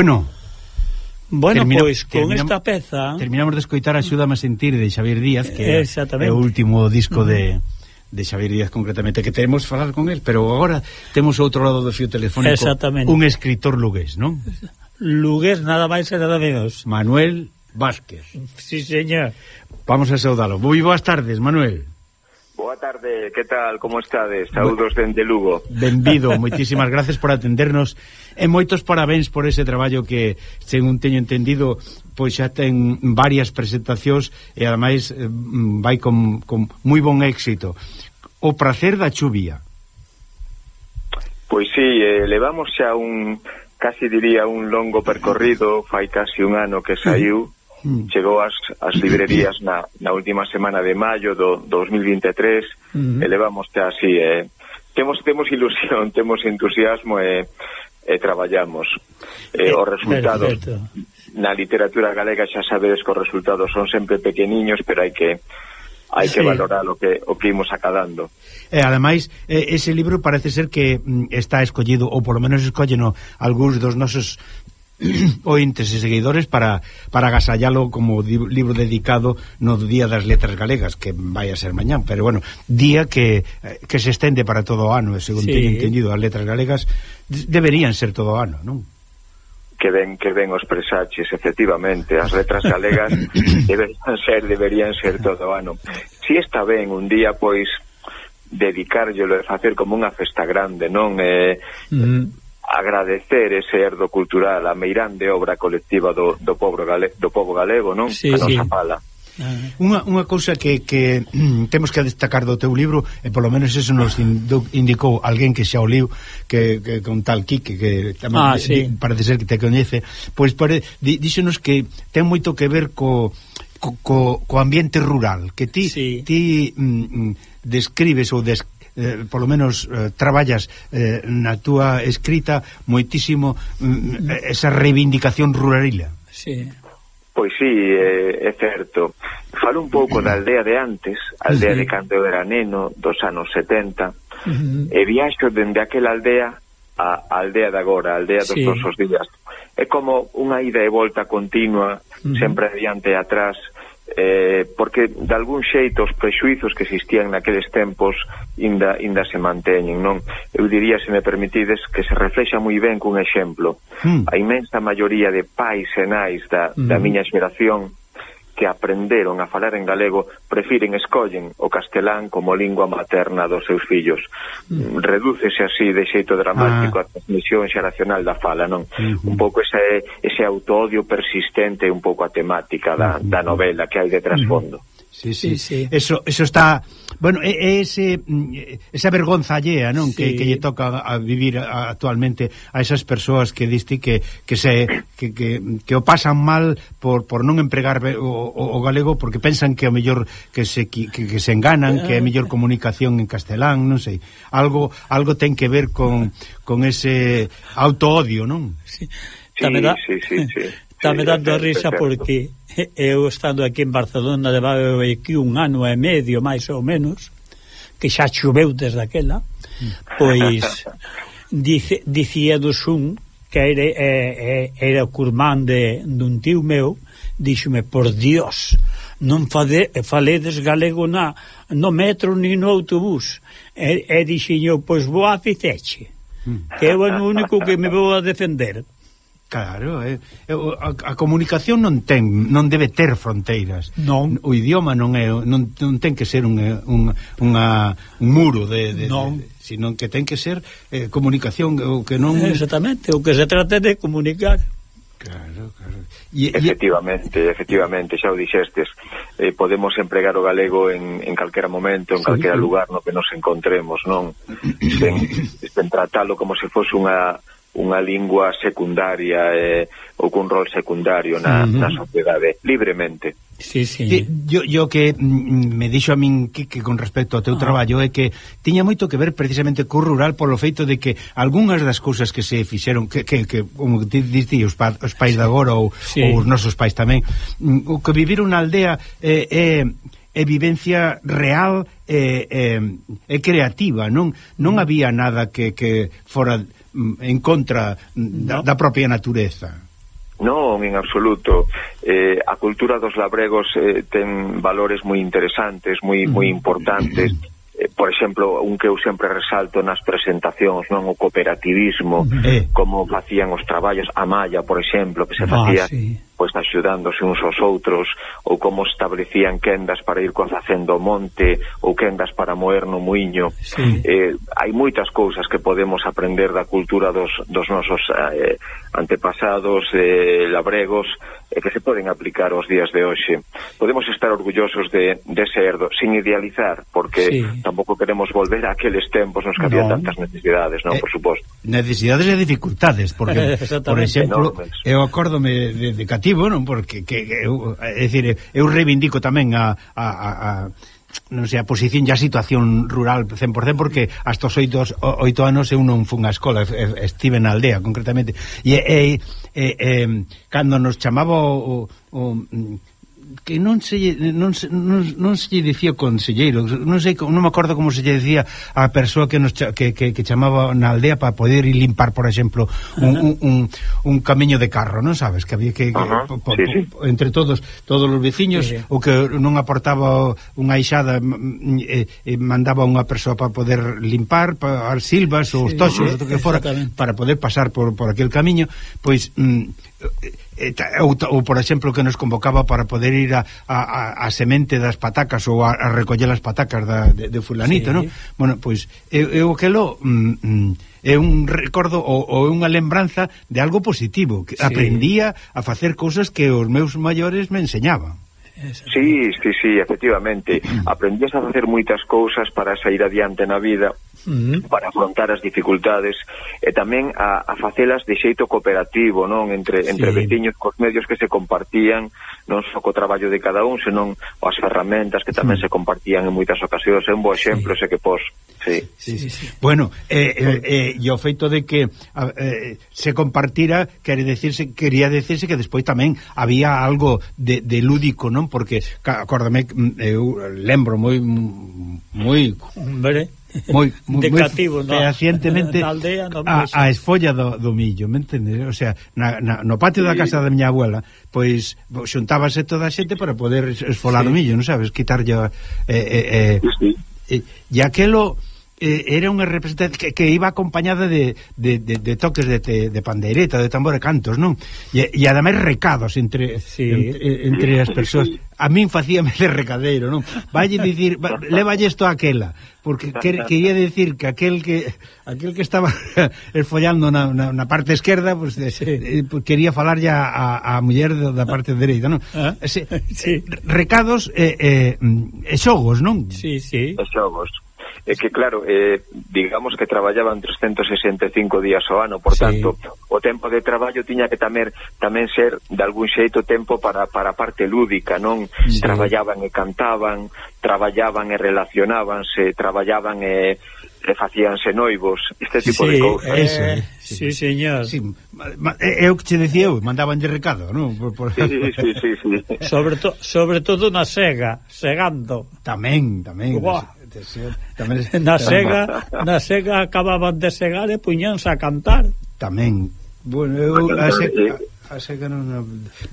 Bueno, Bueno, Termino, pois con esta peza Terminamos de escoitar Axúdame a sentir de Xavier Díaz Que é o último disco de, de Xavier Díaz concretamente Que teremos falar con él Pero agora temos outro lado do fio telefónico Un escritor lugués, non? Lugués nada máis e nada menos. Manuel Vázquez. Sí, señor. Vamos a saudalo. Moi boas tardes, Manuel. Boa tarde, que tal, como estades? Saúdos dende Lugo. Benvido, *laughs* moitísimas gracias por atendernos e moitos parabéns por ese traballo que, según teño entendido, pois xa ten varias presentacións e ademais eh, vai con, con moi bon éxito. O prazer da chuvia. Pois sí, eh, levamos xa un, casi diría, un longo percorrido, fai casi un ano que saiu, mm. chegou ás, ás librerías na, na última semana de maio do 2023 mm. e levamos así eh, temos temos ilusión, *laughs* temos entusiasmo e eh, e traballamos. Eh, eh, os resultados Perfecto. na literatura galega xa sabedes que os resultados son sempre pequeniños, pero hai que hai sí. que valorar o que o que imos acadando. E eh, ademais, eh, ese libro parece ser que mm, está escollido ou polo menos escolleno algúns dos nosos *clears throat* ointes e seguidores para, para agasallalo como di, libro dedicado no Día das Letras Galegas que vai a ser mañán, pero bueno día que, eh, que se estende para todo o ano según sí. teño entendido, as letras galegas deberían ser todo o ano, non? que ben que ben os presaches, efectivamente, as letras galegas *clears throat* deberían ser, deberían ser todo o ano. Si está ben un día pois dedicárllelo e facer como unha festa grande, non? Eh, mm agradecer ese erdo cultural, a meirande obra colectiva do, do, povo, gale, do povo galego, non? Sí, a nosa sí. fala. Ah. Unha, unha cousa que, que mm, *clears throat* temos que destacar do teu libro e polo menos eso nos indicou alguén que xa o liu que, que con tal Quique que tamén ah, sí. di, parece ser que te coñece pois pare, di, díxonos que ten moito que ver co, co, co ambiente rural que ti, sí. ti mm, mm describes ou describes eh, polo menos eh, traballas eh, na túa escrita moitísimo mm, eh, esa reivindicación ruralila. Sí. Pois sí, é, é certo. Falo un pouco da aldea de antes, aldea sí. de cando eu era neno, dos anos 70, uh -huh. e viaxo dende aquela aldea a aldea de agora, a aldea dos sí. nosos días. É como unha ida e volta continua, uh -huh. sempre adiante e atrás, eh, porque de algún xeito os prexuizos que existían naqueles tempos inda, inda se manteñen non eu diría, se me permitides que se reflexa moi ben cun exemplo mm. a imensa maioría de pais e nais da, mm. da hmm. miña xeración que aprenderon a falar en galego prefiren, escollen o castelán como lingua materna dos seus fillos. Redúcese así de xeito dramático ah. a transmisión xeracional da fala, non? Uh -huh. Un pouco ese, ese autoodio persistente un pouco a temática da, da novela que hai de trasfondo. Uh -huh. Sí, sí. sí, sí. Eso, eso está... Bueno, é ese, mm, esa vergonza allea, non? Sí. Que, que lle toca a vivir actualmente a esas persoas que diste que, que se que, que, que o pasan mal por, por non empregar o, o, o galego porque pensan que o mellor que se que, que se enganan, que é mellor comunicación en castelán, non sei. Algo algo ten que ver con, con ese autoodio, non? Sí. Sí, sí, sí, sí. Estame dando risa porque eu estando aquí en Barcelona levaba aquí un ano e medio máis ou menos que xa choveu desde aquela pois *laughs* dice, dicía dos un que era, eh, era o curmán de, dun tío meu díxome, por dios non fade, faledes galego na, no metro ni no autobús. E, e dixen pois vou a Fiteche que eu é o único que me vou a defender. Claro, é, é, a, a comunicación non ten non debe ter fronteiras. Non. O idioma non é non, non ten que ser un, eh, un, unha, un muro de, de, non. de sino que ten que ser eh, comunicación o que non Exactamente, o que se trata de comunicar. Claro, claro. E, efectivamente, e... efectivamente, xa o dixestes. Eh, podemos empregar o galego en, en calquera momento, en sí, calquera sí. lugar no que nos encontremos, non? sen, sen tratalo como se fose unha unha lingua secundaria eh, ou cun rol secundario na, uh -huh. na sociedade, libremente. Sí, sí. sí yo, yo que mm, mm, me dixo a min que, que con respecto ao teu ah. traballo é que tiña moito que ver precisamente co rural polo feito de que algunhas das cousas que se fixeron que, que, que como ti diste os, pa, os pais sí. de agora ou, sí. ou os nosos pais tamén mm, o que vivir unha aldea é eh, é vivencia real e eh, eh, creativa non non había nada que, que fora Mm, en contra mm, da, no. da propia natureza. Non, en absoluto. Eh, a cultura dos labregos eh, ten valores moi interesantes, moi mm-hmm. moi importantes. Eh, por exemplo, un que eu sempre resalto nas presentacións, non o cooperativismo, eh. como facían os traballos a malla, por exemplo, que se facía ah, sí pois axudándose uns aos outros ou como establecían quendas para ir coa facendo o monte ou quendas para moer no muiño sí. eh, hai moitas cousas que podemos aprender da cultura dos, dos nosos eh, antepasados eh, labregos eh, que se poden aplicar aos días de hoxe podemos estar orgullosos de, de herdo sin idealizar porque sí. tampouco queremos volver a aqueles tempos nos que no. tantas necesidades non, eh, por suposto necesidades e dificultades porque, *laughs* por exemplo, enormes. eu acórdome de, de Catí aquí, bueno, porque que, que eu, é dicir, eu reivindico tamén a, a, a, a non sei, a posición e a situación rural 100% porque hasta os oito, oito anos eu non fun a escola, estive na aldea concretamente. E, e, e, e cando nos chamaba o, o, o que non se non se, non, non se lle dicía conselleiro, non sei, non me acordo como se lle dicía a persoa que nos que, que, que chamaba na aldea para poder ir limpar, por exemplo, un, un, un, un camiño de carro, non sabes, que había que, que uh po, po, sí, sí. entre todos, todos os veciños sí, sí. o que non aportaba unha aixada e, e mandaba unha persoa para poder limpar para as silvas ou sí, os toxos, o que fora para poder pasar por, por aquel camiño, pois mm, Eh, ou, ou por exemplo que nos convocaba para poder ir a, a, a semente das patacas ou a, a recoller as patacas da, de, de fulanito, sí. non? Bueno, pois eu, eu aquelo mm, mm, é un recordo ou, ou unha lembranza de algo positivo, que sí. aprendía a facer cousas que os meus maiores me enseñaban. Sí, sí, sí, efectivamente. Mm. Aprendías a facer moitas cousas para sair adiante na vida -huh. para afrontar as dificultades e tamén a, a facelas de xeito cooperativo, non entre sí. entre veciños cos medios que se compartían, non só co traballo de cada un, senón as ferramentas que tamén mm. se compartían en moitas ocasións, é un bo exemplo sí. ese que pos. Sí. Sí, sí, sí. Bueno, eh, eh, eh, e o feito de que eh, se compartira, quere decirse, quería decirse que despois tamén había algo de, de lúdico, non? Porque acórdame mm, eu lembro moi mm, moi vale moi, moi, de cativo moi, na, fehacientemente na aldea no a, a esfolla do, do millo, me entendes? O sea, na, na, no patio sí. da casa da miña abuela, pois xuntábase toda a xente para poder esfolar sí. o millo, non sabes? Quitarlle eh, eh, eh, sí. eh, e aquelo eh, era unha representación que, que iba acompañada de, de, de, de toques de, de, de pandeireta, de tambor e cantos, non? E, e ademais recados entre, sí. entre, entre as persoas. Sí a min facíame de recadeiro, non? Valle dicir, va, levalle isto a aquela, porque quer, quería dicir que aquel que aquel que estaba *laughs* esfollando na, na, na parte esquerda, pues, sí. eh, pues quería falarlle a, a, a muller da parte dereita, non? Ah, Ese, *laughs* sí. Eh, recados e eh, eh, xogos, non? Sí, sí. os xogos. É que claro, eh, digamos que traballaban 365 días ao ano, por sí. tanto, o tempo de traballo tiña que tamer, tamén ser de algún xeito tempo para, para a parte lúdica, non? Sí. Traballaban e cantaban, traballaban e relacionábanse, traballaban e e facíanse noivos, este tipo sí, de cousas. Eh, eh, sí, sí, señor. Sí, é o que che decía eu, mandaban de recado, non? Por, por... Sí, sí, sí, sí. Sobre, to, sobre todo na sega, segando. Tamén, tamén. Uah, de ser, *laughs* tamén, na *laughs* sega na sega acababan de segar e puñanse a cantar. Tamén. Bueno, eu a sega, a sega non, non...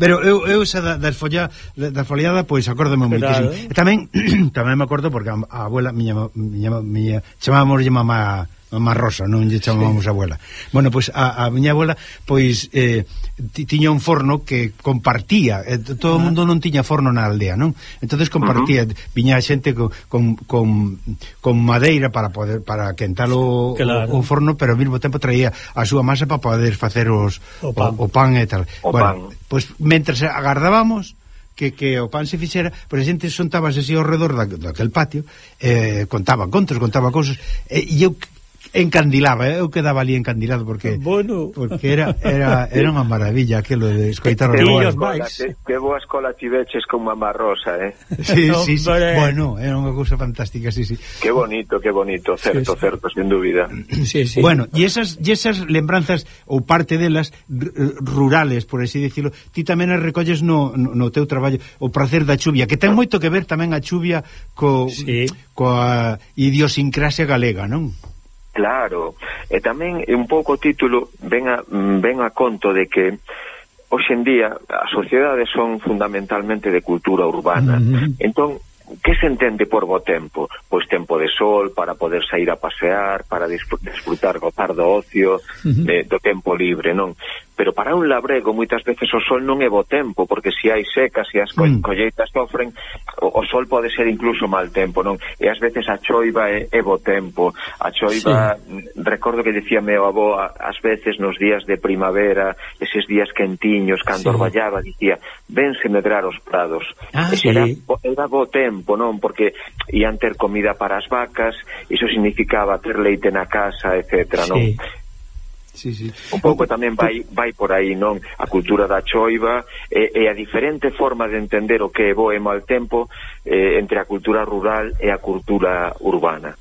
pero eu, eu xa da, da, folla, da foliada pois acórdome moitísimo. Eh? tamén *clears throat* tamén me acordo porque a, a abuela miña, miña, miña chamámoslle mamá Mamá Rosa, non lle chamábamos sí. abuela. Bueno, pois a, a miña abuela pois eh, tiña un forno que compartía, eh, todo o ah. mundo non tiña forno na aldea, non? Entonces compartía, uh -huh. viña a xente co, con, con, con madeira para poder para quentar o, claro. o, o forno, pero ao mesmo tempo traía a súa masa para poder facer os o pan, o, o pan e tal. O bueno, pan. pois mentres agardábamos que, que o pan se fixera, pois a xente sontábase así ao redor da, daquel patio, eh, contaba contos, contaba cousas, eh, e eu encandilaba, eh? eu quedaba ali encandilado porque bueno. porque era era era unha maravilla aquilo de escoitar os boas máis. Que boa escola tiveches con mamá Rosa, eh? Sí, no, *laughs* sí, sí. Bueno, era unha cousa fantástica, sí, sí. Que bonito, que bonito, certo, sí, sí. certo, sin dúbida. Sí, sí. Bueno, e esas e esas lembranzas ou parte delas rurales, por así dicilo, ti tamén as recolles no, no teu traballo, o prazer da chuvia, que ten moito que ver tamén a chuvia co sí. coa idiosincrasia galega, non? Claro, e tamén un pouco o título ven a, ven a conto de que hoxe en día as sociedades son fundamentalmente de cultura urbana. Mm -hmm. Entón, que se entende por bo tempo? Pois tempo de sol, para poder sair a pasear, para disfrutar, gozar do ocio, uh de, do tempo libre, non? pero para un labrego moitas veces o sol non é bo tempo, porque se hai secas e as co mm. colleitas sofren, o, o sol pode ser incluso mal tempo, non? E ás veces a choiva é, é bo tempo. A choiva, sí. recordo que dicía meu avó, ás veces nos días de primavera, eses días quentiños, cando sí. orballaba, dicía, vense medrar os prados. Ah, sí. era, era bo tempo, non? Porque ian ter comida para as vacas, iso significaba ter leite na casa, etcétera, non? Sí sí, sí. Un pouco tamén vai vai por aí, non? A cultura da choiva e, e a diferente forma de entender o que é bo e mal tempo eh, entre a cultura rural e a cultura urbana.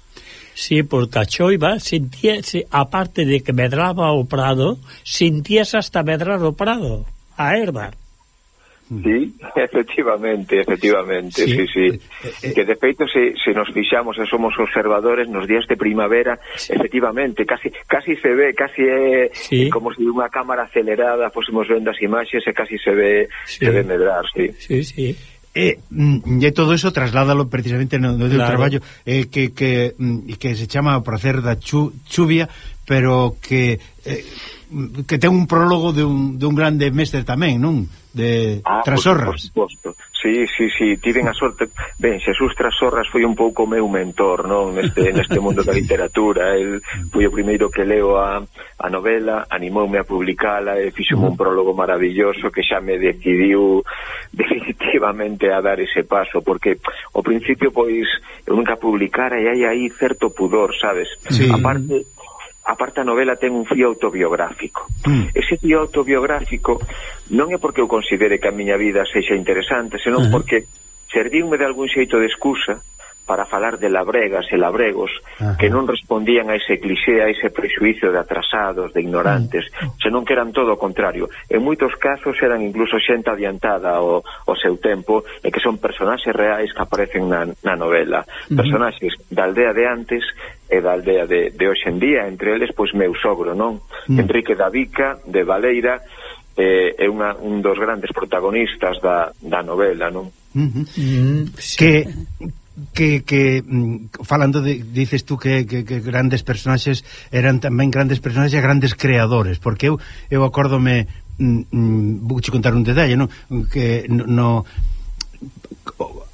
Sí, porque a choiva sentía, aparte de que medraba o prado, sentías hasta medrar o prado, a erva. Mm. Sí, *laughs* efectivamente, efectivamente, sí, sí, sí. Eh, eh, que de feito se, se nos fixamos e somos observadores nos días de primavera, sí. efectivamente, casi casi se ve, casi é sí. como se si unha cámara acelerada fósemos vendo as imaxes e casi se ve sí. se ve medrar, sí. Sí, sí. E, mm, e todo eso trasládalo precisamente no, no claro. traballo eh, que, que, mm, que se chama o prazer da chu, chuvia pero que eh, que ten un prólogo de un, de un grande mestre tamén, non? De ah, Trasorras. Por suposto. Sí, sí, sí, tiven a sorte. Ben, Xesús Trasorras foi un pouco meu mentor, non? Neste, *laughs* neste mundo da literatura. El foi o primeiro que leo a, a novela, animoume a publicala e fixome un prólogo maravilloso que xa me decidiu definitivamente a dar ese paso, porque ao principio, pois, eu nunca publicara e hai aí certo pudor, sabes? Sí. Aparte, a parte a novela ten un fío autobiográfico. Mm. Ese fío autobiográfico non é porque eu considere que a miña vida sexa interesante, senón mm. porque servirme de algún xeito de excusa para falar de labregas e labregos Ajá. que non respondían a ese cliché, a ese prexuicio de atrasados, de ignorantes, mm. senón que eran todo o contrario. En moitos casos eran incluso xente adiantada ao, ao seu tempo e que son personaxes reais que aparecen na, na novela. Personaxes da aldea de antes e da aldea de, de hoxe en día, entre eles, pois meu sogro, non? Mm. Enrique Davica, de Valeira, eh, é unha, un dos grandes protagonistas da, da novela, non? Mm. Mm. Sí. Que que, que mm, falando de, dices tú que, que, que grandes personaxes eran tamén grandes personaxes e grandes creadores, porque eu eu acórdome mm, mm, vou contar un detalle, non? que no, no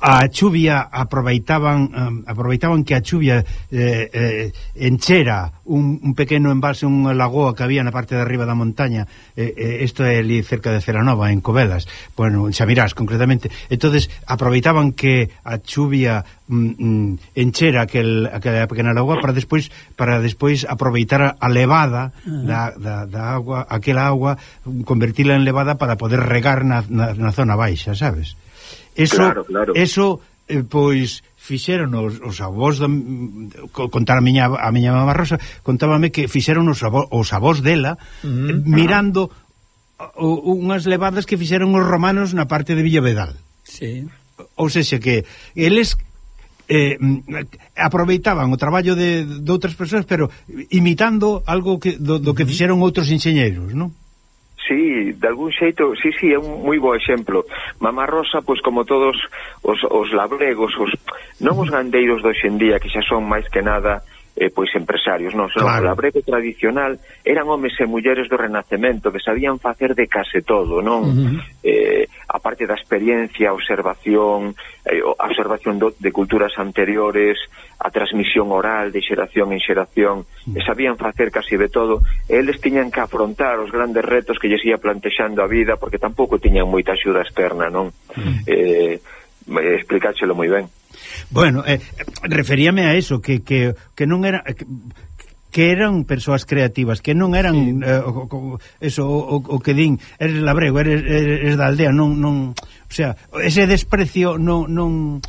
a chuvia aproveitaban um, aproveitaban que a chuvia eh, eh, enchera un, un pequeno embalse, unha lagoa que había na parte de arriba da montaña isto eh, eh, é ali cerca de Ceranova, en Covelas bueno, xa mirás concretamente entonces aproveitaban que a chuvia mm, mm, enchera aquel, aquela pequena lagoa para despois para despois aproveitar a levada uh -huh. da, da, da agua, aquela agua convertila en levada para poder regar na, na, na zona baixa, sabes? Eso, claro, claro. eso eh, pois fixeron os, os avós da, contar a miña a miña mamá Rosa contábame que fixeron os avós, os avós dela uh eh, -huh. mirando o, unhas levadas que fixeron os romanos na parte de Villavedal. Sí. Ou seja que eles eh, aproveitaban o traballo de, de outras persoas pero imitando algo que do, do que fixeron outros enxeñeiros, non? Sí, de algún xeito, sí, sí, é un moi bo exemplo. Mamá Rosa, pois como todos os, os labregos, os non os gandeiros do hoxendía, que xa son máis que nada eh, pois empresarios, non, senón claro. a breve tradicional eran homes e mulleres do Renacemento que sabían facer de case todo, non? Uh -huh. eh, a parte da experiencia, observación, eh, observación do, de culturas anteriores, a transmisión oral de xeración en xeración, e sabían facer casi de todo, e eles tiñan que afrontar os grandes retos que lles ia plantexando a vida porque tampouco tiñan moita axuda externa, non? Uh -huh. Eh Eh, explicáchelo moi ben. Bueno, eh, referíame a eso que, que, que non era que, que eran persoas creativas, que non eran sí. eh, o, o, eso o, o que din, eres labrego, eres, eres da aldea, non non, o sea, ese desprecio non non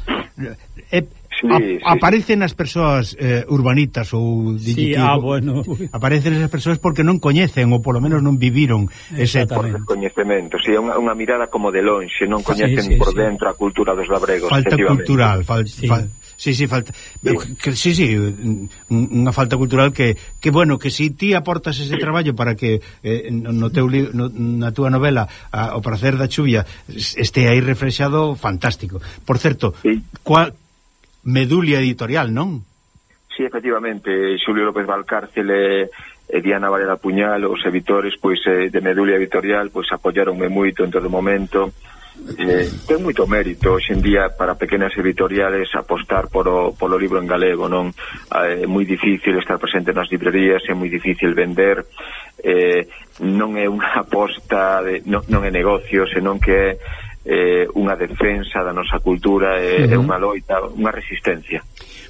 é, sí, a, sí. aparecen as persoas eh, urbanitas ou sí, ah, bueno. aparecen esas persoas porque non coñecen ou polo menos non viviron ese por descoñecemento, si sí, unha, unha mirada como de lonxe, non coñecen sí, sí, por dentro a cultura dos labregos, falta cultural, fal, sí. fal, Sí, sí, falta. Sí, eh, que, sí, sí unha falta cultural que que bueno, que si ti aportas ese traballo para que eh, no teu li, no, na túa novela a, o prazer da chuvia este aí reflexado fantástico. Por certo, sí. cual Medulia Editorial, non? Sí, efectivamente, Xulio López Valcárcel e, e eh, Diana Varela Puñal, os editores pois eh, de Medulia Editorial, pois apoiaronme moito en todo momento. Eh, ten moito mérito hoxe en día para pequenas editoriales apostar polo, polo libro en galego non ah, é moi difícil estar presente nas librerías é moi difícil vender eh, non é unha *laughs* aposta de, non, non é negocio senón que é eh, unha defensa da nosa cultura e eh, uh -huh. unha loita, unha resistencia.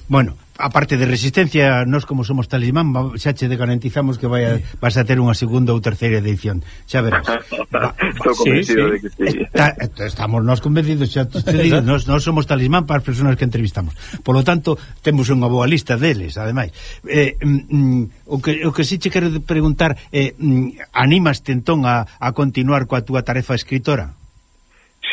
Bueno, aparte de resistencia, nós como somos talismán, xa che de garantizamos que vai a, vas a ter unha segunda ou terceira edición. Xa verás. Va, *laughs* Estou convencido sí, sí. de que sí. Está, estamos nós convencidos, xa te *laughs* digo, nós, nós somos talismán para as persoas que entrevistamos. Por lo tanto, temos unha boa lista deles, ademais. Eh, mm, mm o que o que si sí che quero preguntar, eh, mm, animaste entón a, a continuar coa túa tarefa escritora?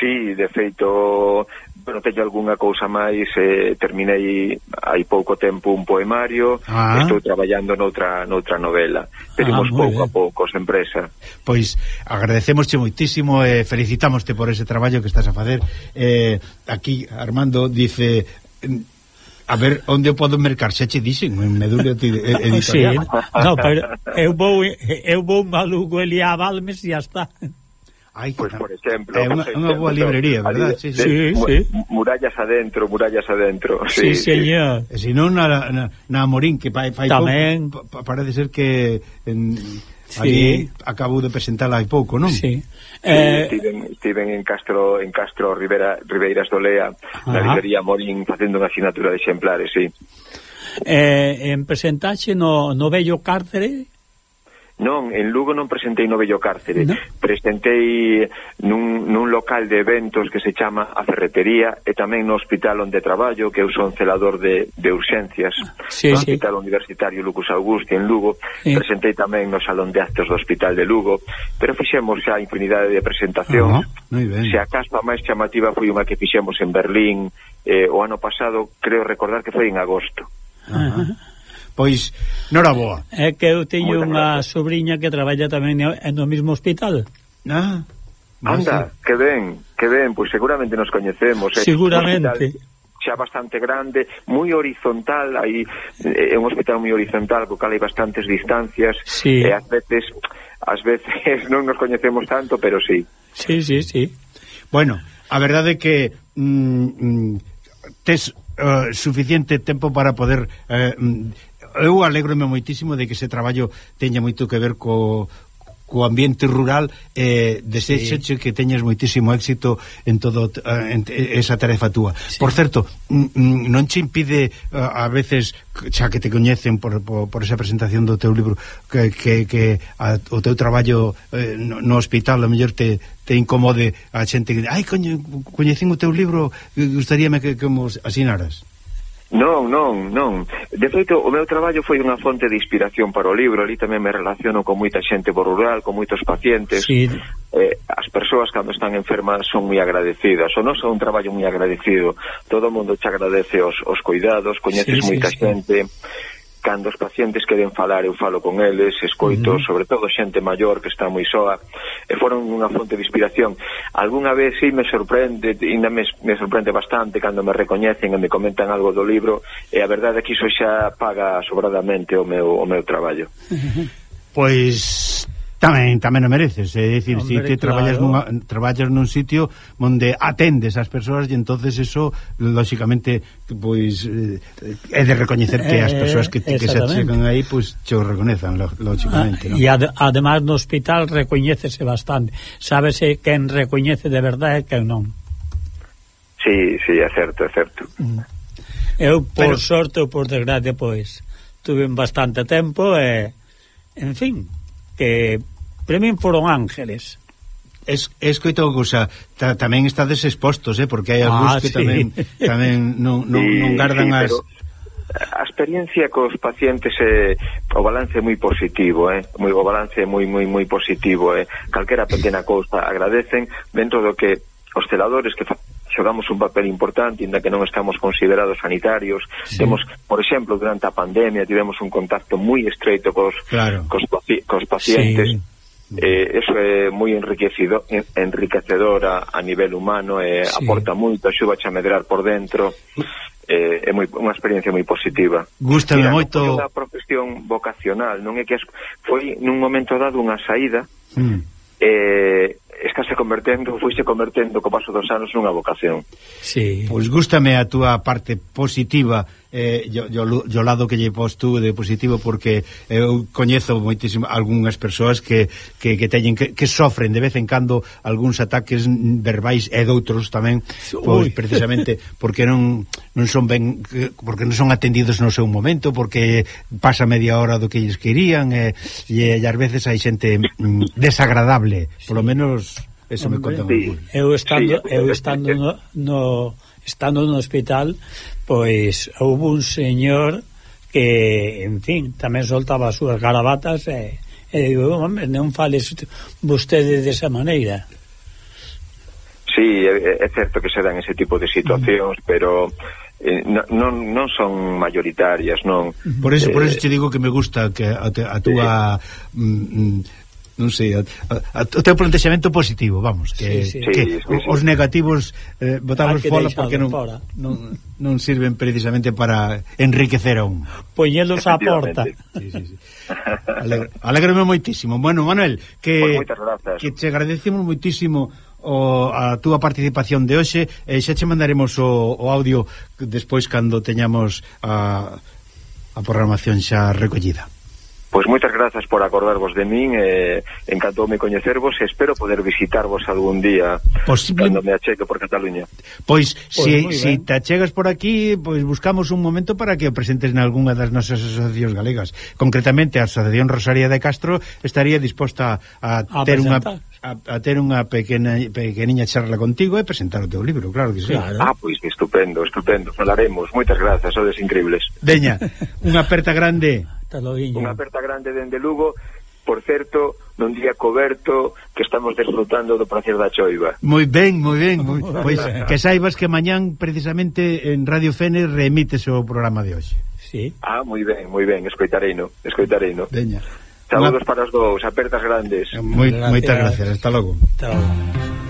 Sí, de feito, bueno, teño algunha cousa máis, eh, terminei hai pouco tempo un poemario, ah. estou traballando noutra noutra novela. Pedimos ah, pouco bien. a pouco, sen presa. Pois agradecemosche moitísimo e eh, felicitámoste por ese traballo que estás a facer. Eh, aquí Armando dice A ver, onde eu podo mercar? Xa che dixen, en Medulio *laughs* Editorial. Sí, no, pero eu vou, eu vou malugo Elia Balmes e ya está. Ai, pois, por exemplo, é eh, unha, unha boa librería, verdad? De, sí, sí, sí. Murallas adentro, murallas adentro. Sí, sí señor. E si non na, na, na Morín, que fai, fai Tamén. Pouco, pa, parece ser que... En, Sí. Allí acabou de presentala hai pouco, non? Sí. Eh... Estiven, estiven en Castro en Castro Rivera, Ribeiras do Lea, na librería Morín, facendo unha asignatura de exemplares, sí. Eh, en presentaxe no, no Bello Cárcere Non, en Lugo non presentei no Bello Cárcere. No? Presentei nun, nun local de eventos que se chama a Ferretería e tamén no hospital onde traballo, que eu son celador de, de urxencias, ah, sí, no sí. Hospital Universitario Lucas Augusti en Lugo. Sí. Presentei tamén no Salón de Actos do Hospital de Lugo, pero fixemos xa infinidade de presentacións. Ah, uh -huh. Se a caspa máis chamativa foi unha que fixemos en Berlín eh, o ano pasado, creo recordar que foi en agosto. Uh -huh. Pois, nora boa. É que eu teño unha sobrinha que traballa tamén no mesmo hospital. Ah, Anda, que ben, que ben, pois seguramente nos coñecemos. Eh? Seguramente. xa bastante grande, moi horizontal, aí eh, é un hospital moi horizontal, co cal hai bastantes distancias, sí. e eh, ás veces ás veces *laughs* non nos coñecemos tanto, pero sí. Sí, sí, sí. Bueno, a verdade é que mm, mm, tes uh, suficiente tempo para poder eh, mm, eu alegrome moitísimo de que ese traballo teña moito que ver co, co ambiente rural eh, desexo sí. que teñes moitísimo éxito en todo eh, en, esa tarefa túa. Sí. Por certo, non che impide eh, a veces, xa que te coñecen por, por, por esa presentación do teu libro que, que, que a, o teu traballo eh, no, no hospital a mellor te, te incomode a xente que ai, coñecen o teu libro eh, gustaríame que, que mos asinaras. Non, non, non. De feito, o meu traballo foi unha fonte de inspiración para o libro. Ali tamén me relaciono con moita xente por rural, con moitos pacientes. Sí. Eh, as persoas cando están enfermas son moi agradecidas. O noso é un traballo moi agradecido. Todo o mundo te agradece os, os cuidados, coñeces sí, moita sí, xente. Sí cando os pacientes queren falar eu falo con eles, escoito uh -huh. sobre todo xente maior que está moi soa e foron unha fonte de inspiración Algúna vez sí, me sorprende ainda me, me sorprende bastante cando me recoñecen e me comentan algo do libro e a verdade é que iso xa paga sobradamente o meu, o meu traballo Pois Tamén, tamén o mereces, é dicir, se si te claro. traballas nunha, traballas nun sitio onde atendes as persoas e entonces eso lógicamente pois eh, é de recoñecer que as eh, persoas que, eh, que se achegan aí pois che o reconezan lógicamente, ah, no? E ad, además no hospital recoñécese bastante. Sábese quen recoñece de verdade e quen non. Sí, sí, é certo, é certo. Mm. Eu por Pero... sorte ou por desgracia pois tuve bastante tempo e en fin, que para min foron ángeles es, escoito cousa, ta, tamén estades expostos, eh, porque hai algúns ah, que sí. tamén *laughs* tamén non, non, sí, non gardan sí, as pero a experiencia cos pacientes é eh, o balance é moi positivo, eh? Moi o balance é moi moi moi positivo, eh? Calquera pequena cousa agradecen dentro do que os celadores que xogamos un papel importante, inda que non estamos considerados sanitarios. Sí. Temos, por exemplo, durante a pandemia tivemos un contacto moi estreito cos claro. cos, cos pacientes. Sí eh, eso é moi enriquecido, enriquecedor a, a nivel humano e eh, sí. aporta moito, axuda a medrar por dentro eh, é moi, unha experiencia moi positiva Gústame Mira, moito non é profesión vocacional non é que as, foi nun momento dado unha saída mm. eh, estáse convertendo, foise convertendo co paso dos anos nunha vocación. Sí, pois gústame a túa parte positiva eh, yo, yo, yo lado que lle pos tú de positivo porque eh, eu coñezo moitísimo algunhas persoas que, que, que teñen que, que sofren de vez en cando algúns ataques verbais e doutros tamén pois, precisamente *laughs* porque non, non son ben eh, porque non son atendidos no seu momento porque pasa media hora do que lles querían e, e, e ás veces hai xente mm, desagradable. Polo menos eso Hombre, me conta sí. eu estando, eu estando no, no estando no hospital, pois houve un señor que, en fin, tamén soltaba as súas garabatas e, e digo, hombre, non fales vostede desa maneira. Sí, é, é certo que se dan ese tipo de situacións, mm. pero eh, non, non son mayoritarias, non. Por eso, eh, por eso eh, te digo que me gusta que a, a túa eh, mm, mm non sei, a, a, a, o teu plantexamento positivo, vamos, que, sí, sí. que sí, sí, sí. os negativos eh, botarlos fora porque non, fora. non non sirven precisamente para enriquecer a un. Poñelos á porta. Sí, sí, sí. Alegre, alegreme moitísimo. Bueno, Manuel, que pues que che agradecemos moitísimo o, a túa participación de hoxe e xa che mandaremos o, o audio despois cando teñamos a, a programación xa recollida. Pois moitas grazas por acordarvos de min eh, encantoume coñecervos e espero poder visitarvos algún día pois Posible... cando me acheque por Cataluña. Pois, pois se si, si te achegas por aquí, pois buscamos un momento para que o presentes nalgúnha das nosas asociacións galegas. Concretamente, a Asociación Rosaria de Castro estaría disposta a, a ter unha a, a ter unha pequena pequeniña charla contigo e presentar o teu libro, claro que sí. Claro. Ah, pois estupendo, estupendo. Falaremos. Moitas grazas, sodes increíbles. Deña, unha aperta grande. Hasta logo. Unha aperta grande dende Lugo, por certo, nun día coberto que estamos desfrutando do prazer da choiva. Moi ben, moi ben. Moi, *laughs* pois que saibas que mañán precisamente en Radio Fene remites o programa de hoxe. Sí. Ah, moi ben, moi ben, escoitarei no, escoitarei no. Veña. Saludos Una... para os dous, apertas grandes. Moi, moitas gracias, hasta logo. Hasta logo.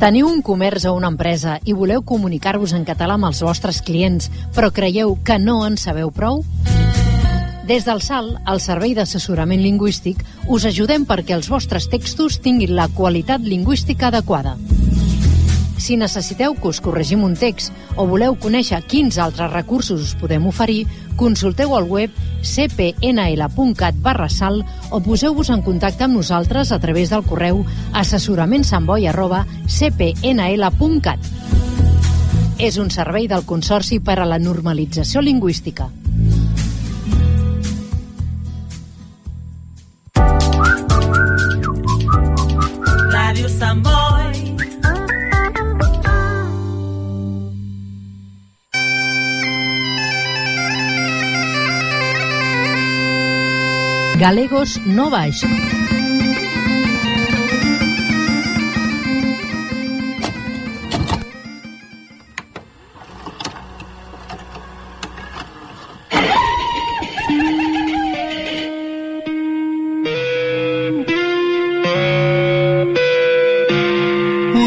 Teniu un comerç o una empresa i voleu comunicar-vos en català amb els vostres clients, però creieu que no en sabeu prou? Des del SAL, el Servei d'Assessorament Lingüístic, us ajudem perquè els vostres textos tinguin la qualitat lingüística adequada. Si necessiteu que us corregim un text o voleu conèixer quins altres recursos us podem oferir, consulteu el web cpnl.cat barra sal o poseu-vos en contacte amb nosaltres a través del correu assessoramentsamboi arroba cpnl.cat. És un servei del Consorci per a la Normalització Lingüística. Galegos no vais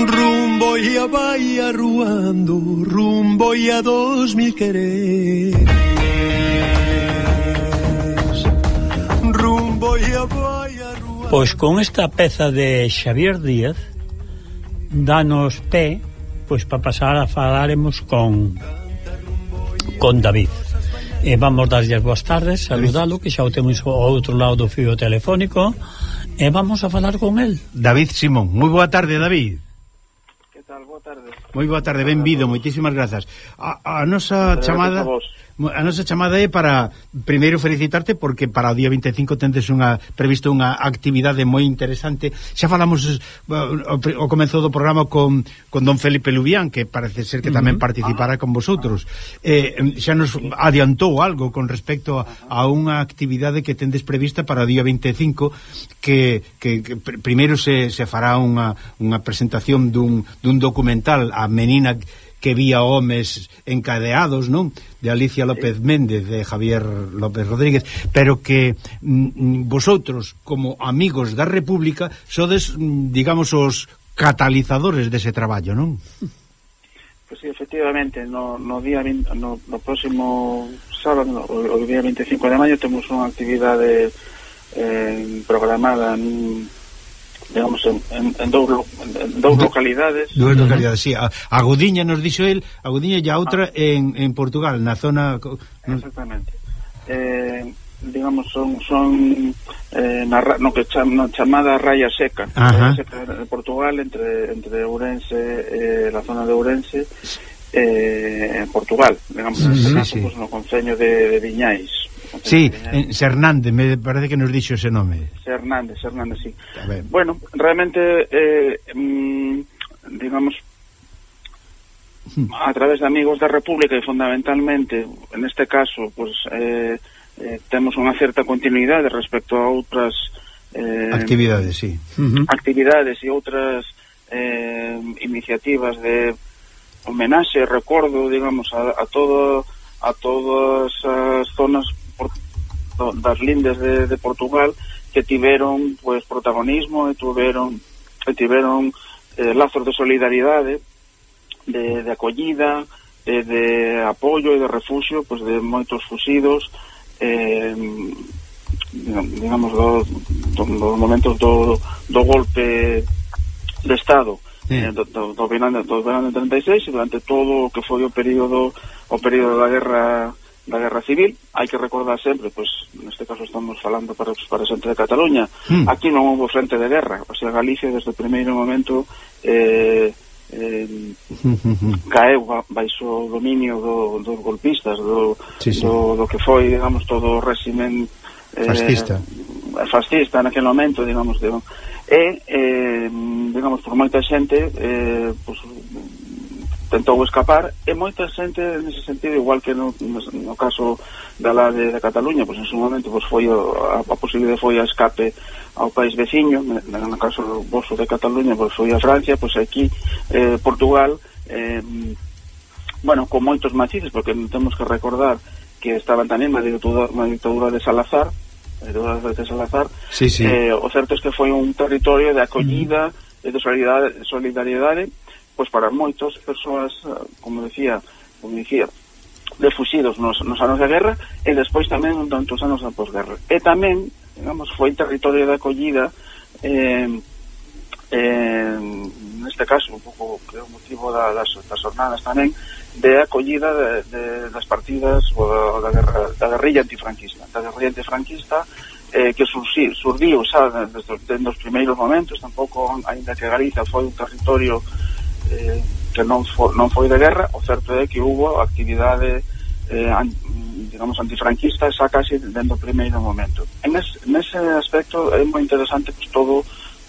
rumbo y a valla ruando rumbo y a dos mil querer. Pois con esta peza de Xavier Díaz danos pé pois para pasar a falaremos con con David. E vamos darlle as boas tardes, saludalo que xa o temos ao outro lado do fio telefónico e vamos a falar con el. David Simón, moi boa tarde David. Moi boa tarde, benvido, moitísimas grazas. A, a nosa chamada a nosa chamada é para primeiro felicitarte porque para o día 25 tendes unha previsto unha actividade moi interesante. Xa falamos eh, o, o comezo do programa con, con Don Felipe Lubián, que parece ser que tamén uh -huh. participará con vosotros. Eh, xa nos adiantou algo con respecto a, a unha actividade que tendes prevista para o día 25 que, que, que primeiro se, se fará unha, unha presentación dun, dun documental a a menina que vía homes encadeados, non? De Alicia López Méndez, de Javier López Rodríguez, pero que mm, mm vosotros, como amigos da República, sodes, mm, digamos, os catalizadores dese traballo, non? Pois pues sí, efectivamente, no, no día no, no próximo sábado, no, o, o día 25 de maio, temos unha actividade eh, programada nun digamos, en, en, en dous, en dous localidades. Dous localidades, sí. A, a Godiña nos dixo el, a Godiña e a outra ah. en, en Portugal, na zona... Exactamente. Eh, digamos, son, son eh, na, no que cham, na chamada raya seca, Ajá. raya seca de Portugal, entre, entre Ourense, eh, la zona de Ourense, eh, en Portugal, digamos, sí, en sí, caso, sí. pues, no Conceño de, de Viñais. Sí, en Xernández, me parece que nos dixo ese nome. Xernández, Xernández, sí. Bueno, realmente, eh, mm, digamos, a través de Amigos da República e fundamentalmente, en este caso, pues, eh, eh, temos unha certa continuidade respecto a outras... Eh, actividades, sí. Actividades e outras eh, iniciativas de homenaxe, recordo, digamos, a, a todo a todas as zonas das lindes de, de Portugal que tiveron pues protagonismo e tiveron e tiveron eh, lazos de solidaridade de, de acollida de, de apoio e de refuxio pues, de moitos fusidos eh, digamos do, do, dos momentos do, do golpe de Estado sí. eh, do, do, do verano do verano 36 e durante todo o que foi o período o período da guerra da Guerra Civil, hai que recordar sempre, pois, neste caso estamos falando para, para o centro de Cataluña, mm. aquí non houve frente de guerra, o sea, Galicia desde o primeiro momento eh, eh, *laughs* caeu baixo o dominio do, dos golpistas, do, sí, sí. do, do que foi, digamos, todo o réximen eh, fascista. fascista naquele momento, digamos, de, e, eh, digamos, por moita xente, eh, pois, tentou escapar e moita xente nese sentido igual que no, no caso da la de, de Cataluña pois en su momento pois foi a, a posibilidade foi a escape ao país veciño no caso vosso de Cataluña pois foi a Francia pois aquí eh, Portugal eh, bueno, con moitos matices porque temos que recordar que estaban tamén na dictadura, na ditadura de Salazar dictadura de Salazar sí, sí. Eh, o certo é que foi un territorio de acollida mm. e eh, de solidariedade, solidariedade pois para moitas persoas, eh, como decía, como dicía, de fuxidos nos, nos anos da guerra e despois tamén durante os anos da posguerra. E tamén, digamos, foi territorio de acollida eh, eh, neste caso, un pouco que é o motivo da, das, das jornadas tamén, de acollida de, de, das partidas o da, da, guerra, da guerrilla antifranquista. Da guerrilla antifranquista eh, que surgiu, surdiu xa desde, desde os primeiros momentos, tampouco, ainda que Galiza foi un territorio eh, que non, fo, non foi de guerra, o certo é que hubo actividade eh, an, digamos antifranquista xa casi dentro do primeiro momento. En es, nese aspecto é moi interesante pues, todo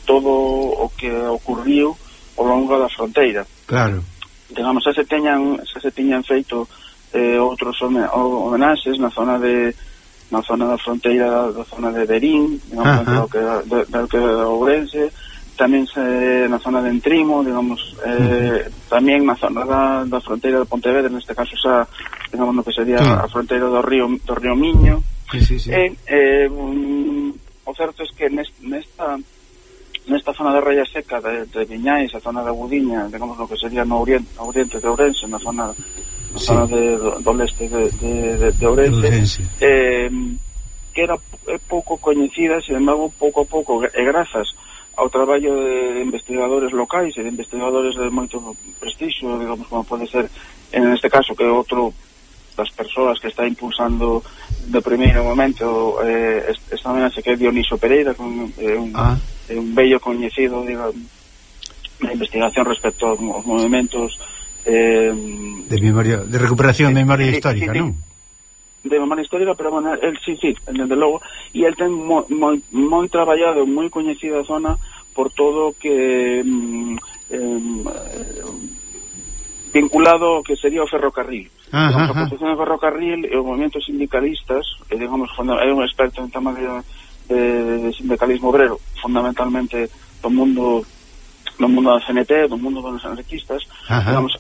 todo o que ocurriu ao longo da fronteira. Claro. Digamos, xa se teñan, xa se teñan feito eh, outros homenaxes na zona de na zona da fronteira da zona de Berín, digamos, uh do que, do, do que Ourense, tamén se, na zona de Entrimo, digamos, eh, tamén na zona da, da fronteira de Pontevedra, neste caso xa, digamos, no que sería claro. a fronteira do río do río Miño. Sí, sí, sí. E, eh, um, o certo é que nest, nesta nesta zona de Raya Seca de, de Viñais, a zona de Agudiña, digamos, no que sería no oriente, no oriente de Ourense, na zona, na sí. zona de, do, do leste de, de, de, de Ourense, Ourense. Eh, que era eh, é pouco coñecida, sin embargo, pouco a pouco, e eh, grazas ao traballo de investigadores locais e de investigadores de moito prestixio, digamos, como pode ser en este caso que é outro das persoas que está impulsando de primeiro momento eh, esta homenaxe que é Dioniso Pereira con, eh, un, ah. eh, un bello coñecido digamos, na investigación respecto aos movimentos eh, de, memoria, de recuperación de memoria histórica, non? De memoria histórica, pero bueno, el sí, sí, desde logo, e el ten moi, moi, moi traballado, moi coñecida a zona por todo o que mm, eh, vinculado que sería o ferrocarril. Ajá, digamos, a ajá. construcción do ferrocarril e os movimentos sindicalistas, e digamos, é un experto en tema de, de, de sindicalismo obrero, fundamentalmente do mundo do mundo da CNT, do mundo dos anarquistas, Ajá. digamos,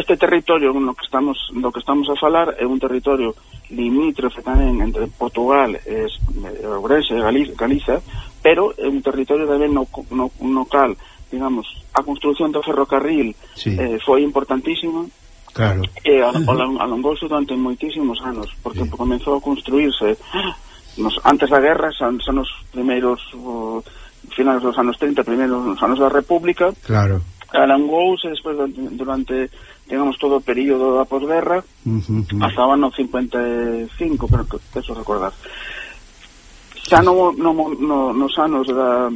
Este territorio no que estamos no que estamos a falar é un territorio limítrofe tamén entre Portugal e eh, Ourense e Galiza, pero é un territorio tamén no, no, no cal, digamos, a construción do ferrocarril sí. eh, foi importantísima, Claro. Eh, e alongouse durante moitísimos anos, porque sí. comenzou a construirse nos, antes da guerra, son, son os primeiros uh, finales dos anos 30, primeiros anos da República. Claro. Alongouse despois durante, durante digamos, todo o período da posguerra, uh -huh. hasta o ano 55, creo que, eso recordar. Xa no, no, no, nos anos da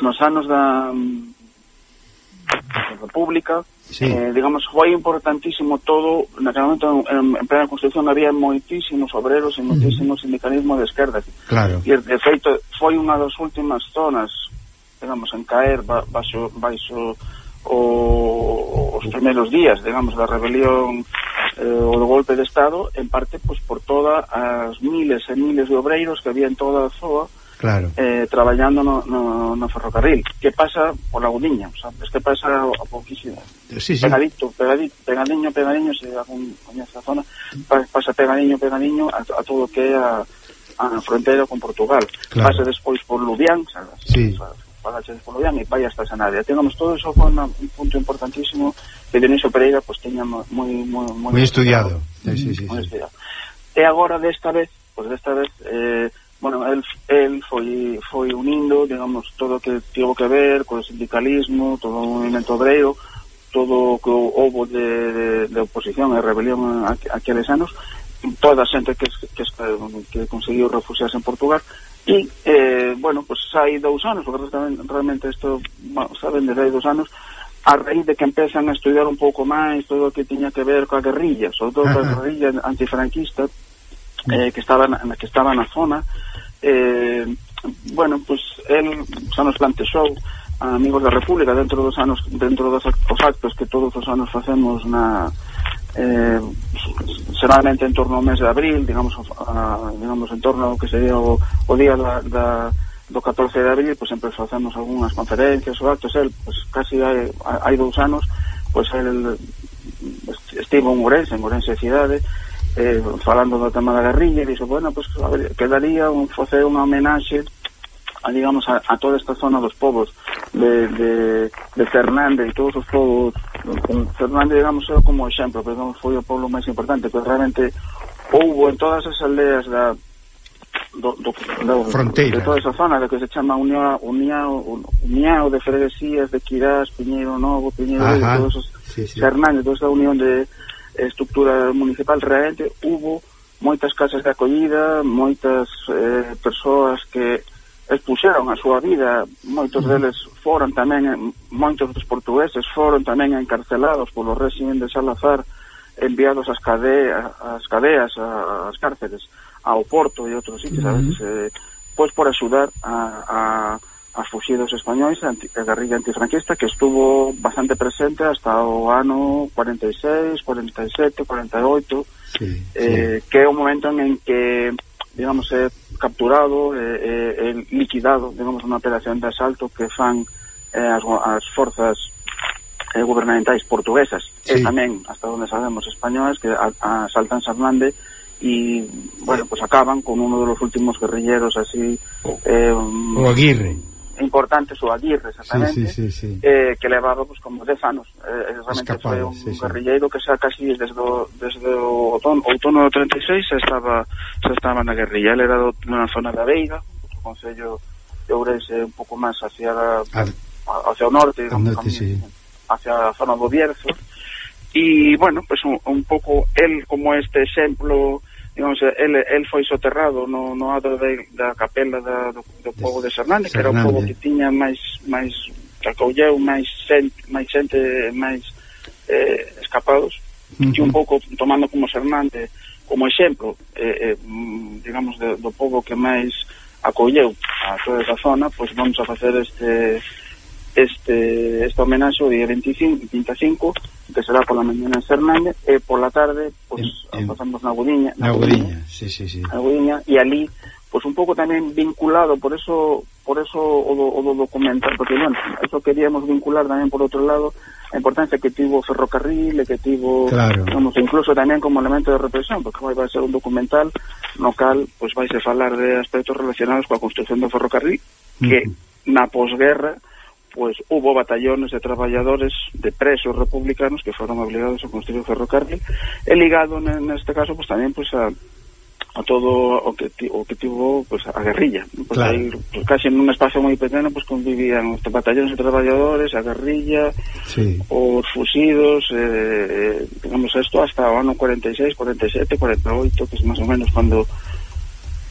nos anos da, da República, sí. eh, digamos, foi importantísimo todo, naquele momento en, en plena Constitución había moitísimos obreros e moitísimos uh -huh. sindicalismo de esquerda. Claro. E, de feito, foi unha das últimas zonas, digamos, en caer baixo, baixo o, os primeiros días, digamos, da rebelión eh, o do golpe de Estado, en parte pois, por todas as miles e miles de obreiros que había en toda a zoa claro. eh, traballando no, no, no ferrocarril. Que pasa por la Laguniña, sabes? Que pasa a pouquísimo. Eh, sí, sí. Pegadito, pegadito, pegadiño, pegadiño, se algún coñece a zona, pasa pegadiño, pegadiño a, a todo o que é a, a fronteira con Portugal. Claro. Pasa despois por Lubián, sabes? Sí. sabes? pagaches polo día, e vai hasta Sanabria. Tengamos todo eso foi un punto importantísimo que Dionisio Pereira pues, teña moi... Moi, moi, moi estudiado. Sí, sí, sí, moi estudiado. E agora, desta vez, pues, desta vez, eh, bueno, el, el foi, foi unindo, digamos, todo o que tivo que ver co sindicalismo, todo o movimento obreiro, todo o que houve de, de, de oposición e rebelión aqueles anos, toda a xente que, que, que conseguiu refugiarse en Portugal, E, eh, bueno, pues hai dous anos, porque realmente isto saben desde hai dous anos, a raíz de que empezan a estudiar un pouco máis todo o que tiña que ver coa guerrilla, sobre todo coa guerrilla antifranquista mm. eh, que estaba na, que estaba na zona, eh, bueno, pues el xa nos plantexou a amigos da República dentro dos anos dentro dos actos que todos os anos facemos na eh, semanamente en torno ao mes de abril, digamos, a, digamos en torno ao que sería o, o día da, da, do 14 de abril, pues, sempre facemos algunhas conferencias ou actos, el, pues, casi hai, hai dous anos, pues, el estivo en Ourense, en Ourense cidade, eh, falando do tema da guerrilla, e dixo, bueno, pues, a ver, quedaría un, facer unha homenaxe a digamos a, a toda esta zona dos povos de, de, de Fernández e todos os povos Fernández, digamos é como exemplo pero digamos, foi o povo máis importante que realmente houbo en todas as aldeas da do, do, do, Fronteira. de toda esa zona de que se chama Uniao, Uniao, Uniao de Freguesías, de Quirás, Piñeiro Novo, Piñeiro Ajá, todos esos sí, sí. Fernández, toda esa unión de estructura municipal, realmente hubo moitas casas de acollida, moitas eh, persoas que expuxeron a súa vida, moitos deles foron tamén, moitos dos portugueses foron tamén encarcelados polo régimen de Salazar, enviados ás cadeas, ás cadeas, ás cárceles, ao Porto e outros sitios, uh -huh. a veces, eh, pois por axudar a, a aos fuxidos españois anti, a guerrilla antifranquista que estuvo bastante presente hasta o ano 46, 47, 48 sí, eh, sí. que é o momento en que digamos, é capturado, é, é, é liquidado, digamos, unha operación de asalto que fan eh, as, as forzas eh, gubernamentais portuguesas sí. e tamén, hasta onde sabemos, españoles que a, a asaltan San Fernández e, bueno, pues acaban con uno de los últimos guerrilleros así... Eh, o Aguirre importante o Aguirre, exactamente, sí, sí, sí, sí. Eh, que levaba pues, como 10 anos. Eh, eh realmente Escapado, foi un sí, guerrilleiro sí. que xa casi desde o, desde o outono, outono do 36 xa estaba, xa estaba na guerrilla. Ele era do, na zona da Veiga, o Concello de Ourense un pouco máis hacia, a, hacia o norte, digamos, norte sí. hacia a zona do Bierzo. E, bueno, pues un, un pouco, el como este exemplo digamos, el, el foi soterrado no, no ado de, da capela da, do, do povo de Xernande, que era o povo que tiña máis, máis que acolleu máis xente, máis xente máis eh, escapados uh -huh. e un pouco tomando como Xernande como exemplo eh, eh, digamos de, do povo que máis acolleu a toda esa zona pois vamos a facer este este esta homenaxe o día 25, 25 que será pola mañana en Sernández e pola tarde pois, en, en, pasamos na Gudiña na, Gudiña, sí, sí, sí. na Gudiña e ali pois un pouco tamén vinculado por eso por eso o do, o do documental porque bueno, eso queríamos vincular tamén por outro lado a importancia que tivo o ferrocarril e que tivo claro. digamos, incluso tamén como elemento de represión porque vai ser un documental no cal pois vais a falar de aspectos relacionados coa construcción do ferrocarril que uh -huh. na posguerra pois hubo batallóns de traballadores de presos republicanos que foron obligados a construir o ferrocarril e ligado neste caso pois tamén pois a a todo o que o que tivo pues, a guerrilla, pois pues, claro. aí, pues, casi un espacio moi pequeno pues convivían os batallóns de traballadores, a guerrilla, sí. os fusidos, eh, eh digamos isto hasta o ano 46, 47, 48, que es é máis ou menos cando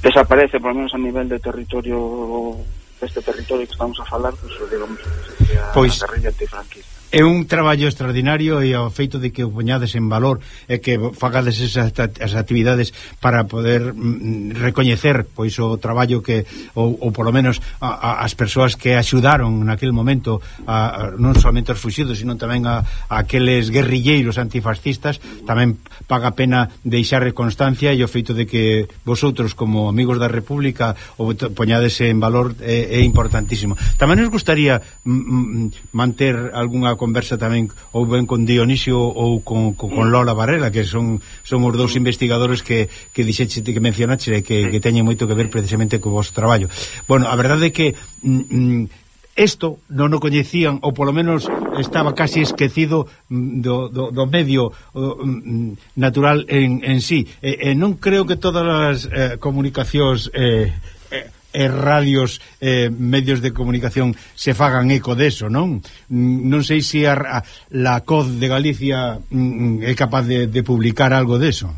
desaparece, por lo menos a nivel de territorio deste territorio que estamos a falar, pues, digamos, que pois, a guerrilla antifranquista. É un traballo extraordinario e o feito de que o poñades en valor e que fagades esas as actividades para poder mm, recoñecer pois o traballo que ou, ou polo menos a, a, as persoas que axudaron naquele momento a, a, non somente os fuxidos, sino tamén a, a aqueles guerrilleiros antifascistas, tamén paga pena deixar constancia e o feito de que vosotros como amigos da República o poñades en valor é, é importantísimo. Tamén nos gustaría mm, mm manter algunha conversa tamén ou ben con Dionisio ou con, con, con Lola Varela, que son son os dous investigadores que que dixeche que mencionache que, que teñen moito que ver precisamente co vos traballo. Bueno, a verdade é que mm, mm Isto non o coñecían, ou polo menos estaba casi esquecido mm, do, do, do medio do, mm, natural en, en sí. E, e non creo que todas as eh, comunicacións eh, eh, e radios, eh, medios de comunicación se fagan eco deso, non? Non sei se a, a, la COD de Galicia mm, mm, é capaz de, de publicar algo deso.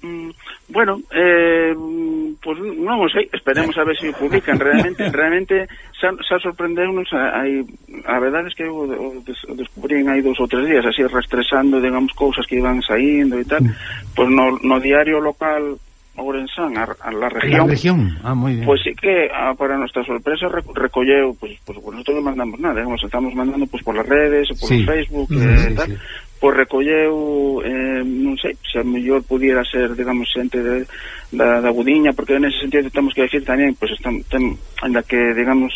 Mm, bueno, eh, pues non o sei, esperemos a ver se o publican *laughs* realmente, realmente xa, xa sorprendeu-nos hai a verdade é que eu o, des, o descubrín hai dous ou tres días así rastresando, digamos, cousas que iban saindo e tal, pois pues no, no diario local Ourensán a, a la región. La región, ah, moi bien. Pois pues, sí que, a, para nuestra sorpresa, recolleu, pues, pues, nosotros non mandamos nada, eh, nos estamos mandando pues, por las redes, por sí. Facebook, mm, eh, sí, tal, sí. pois recolleu, eh, non sei, se a mellor pudiera ser, digamos, xente de, da, da Budiña, porque en ese sentido temos que decir tamén, pois, pues, están, tem, en que, digamos,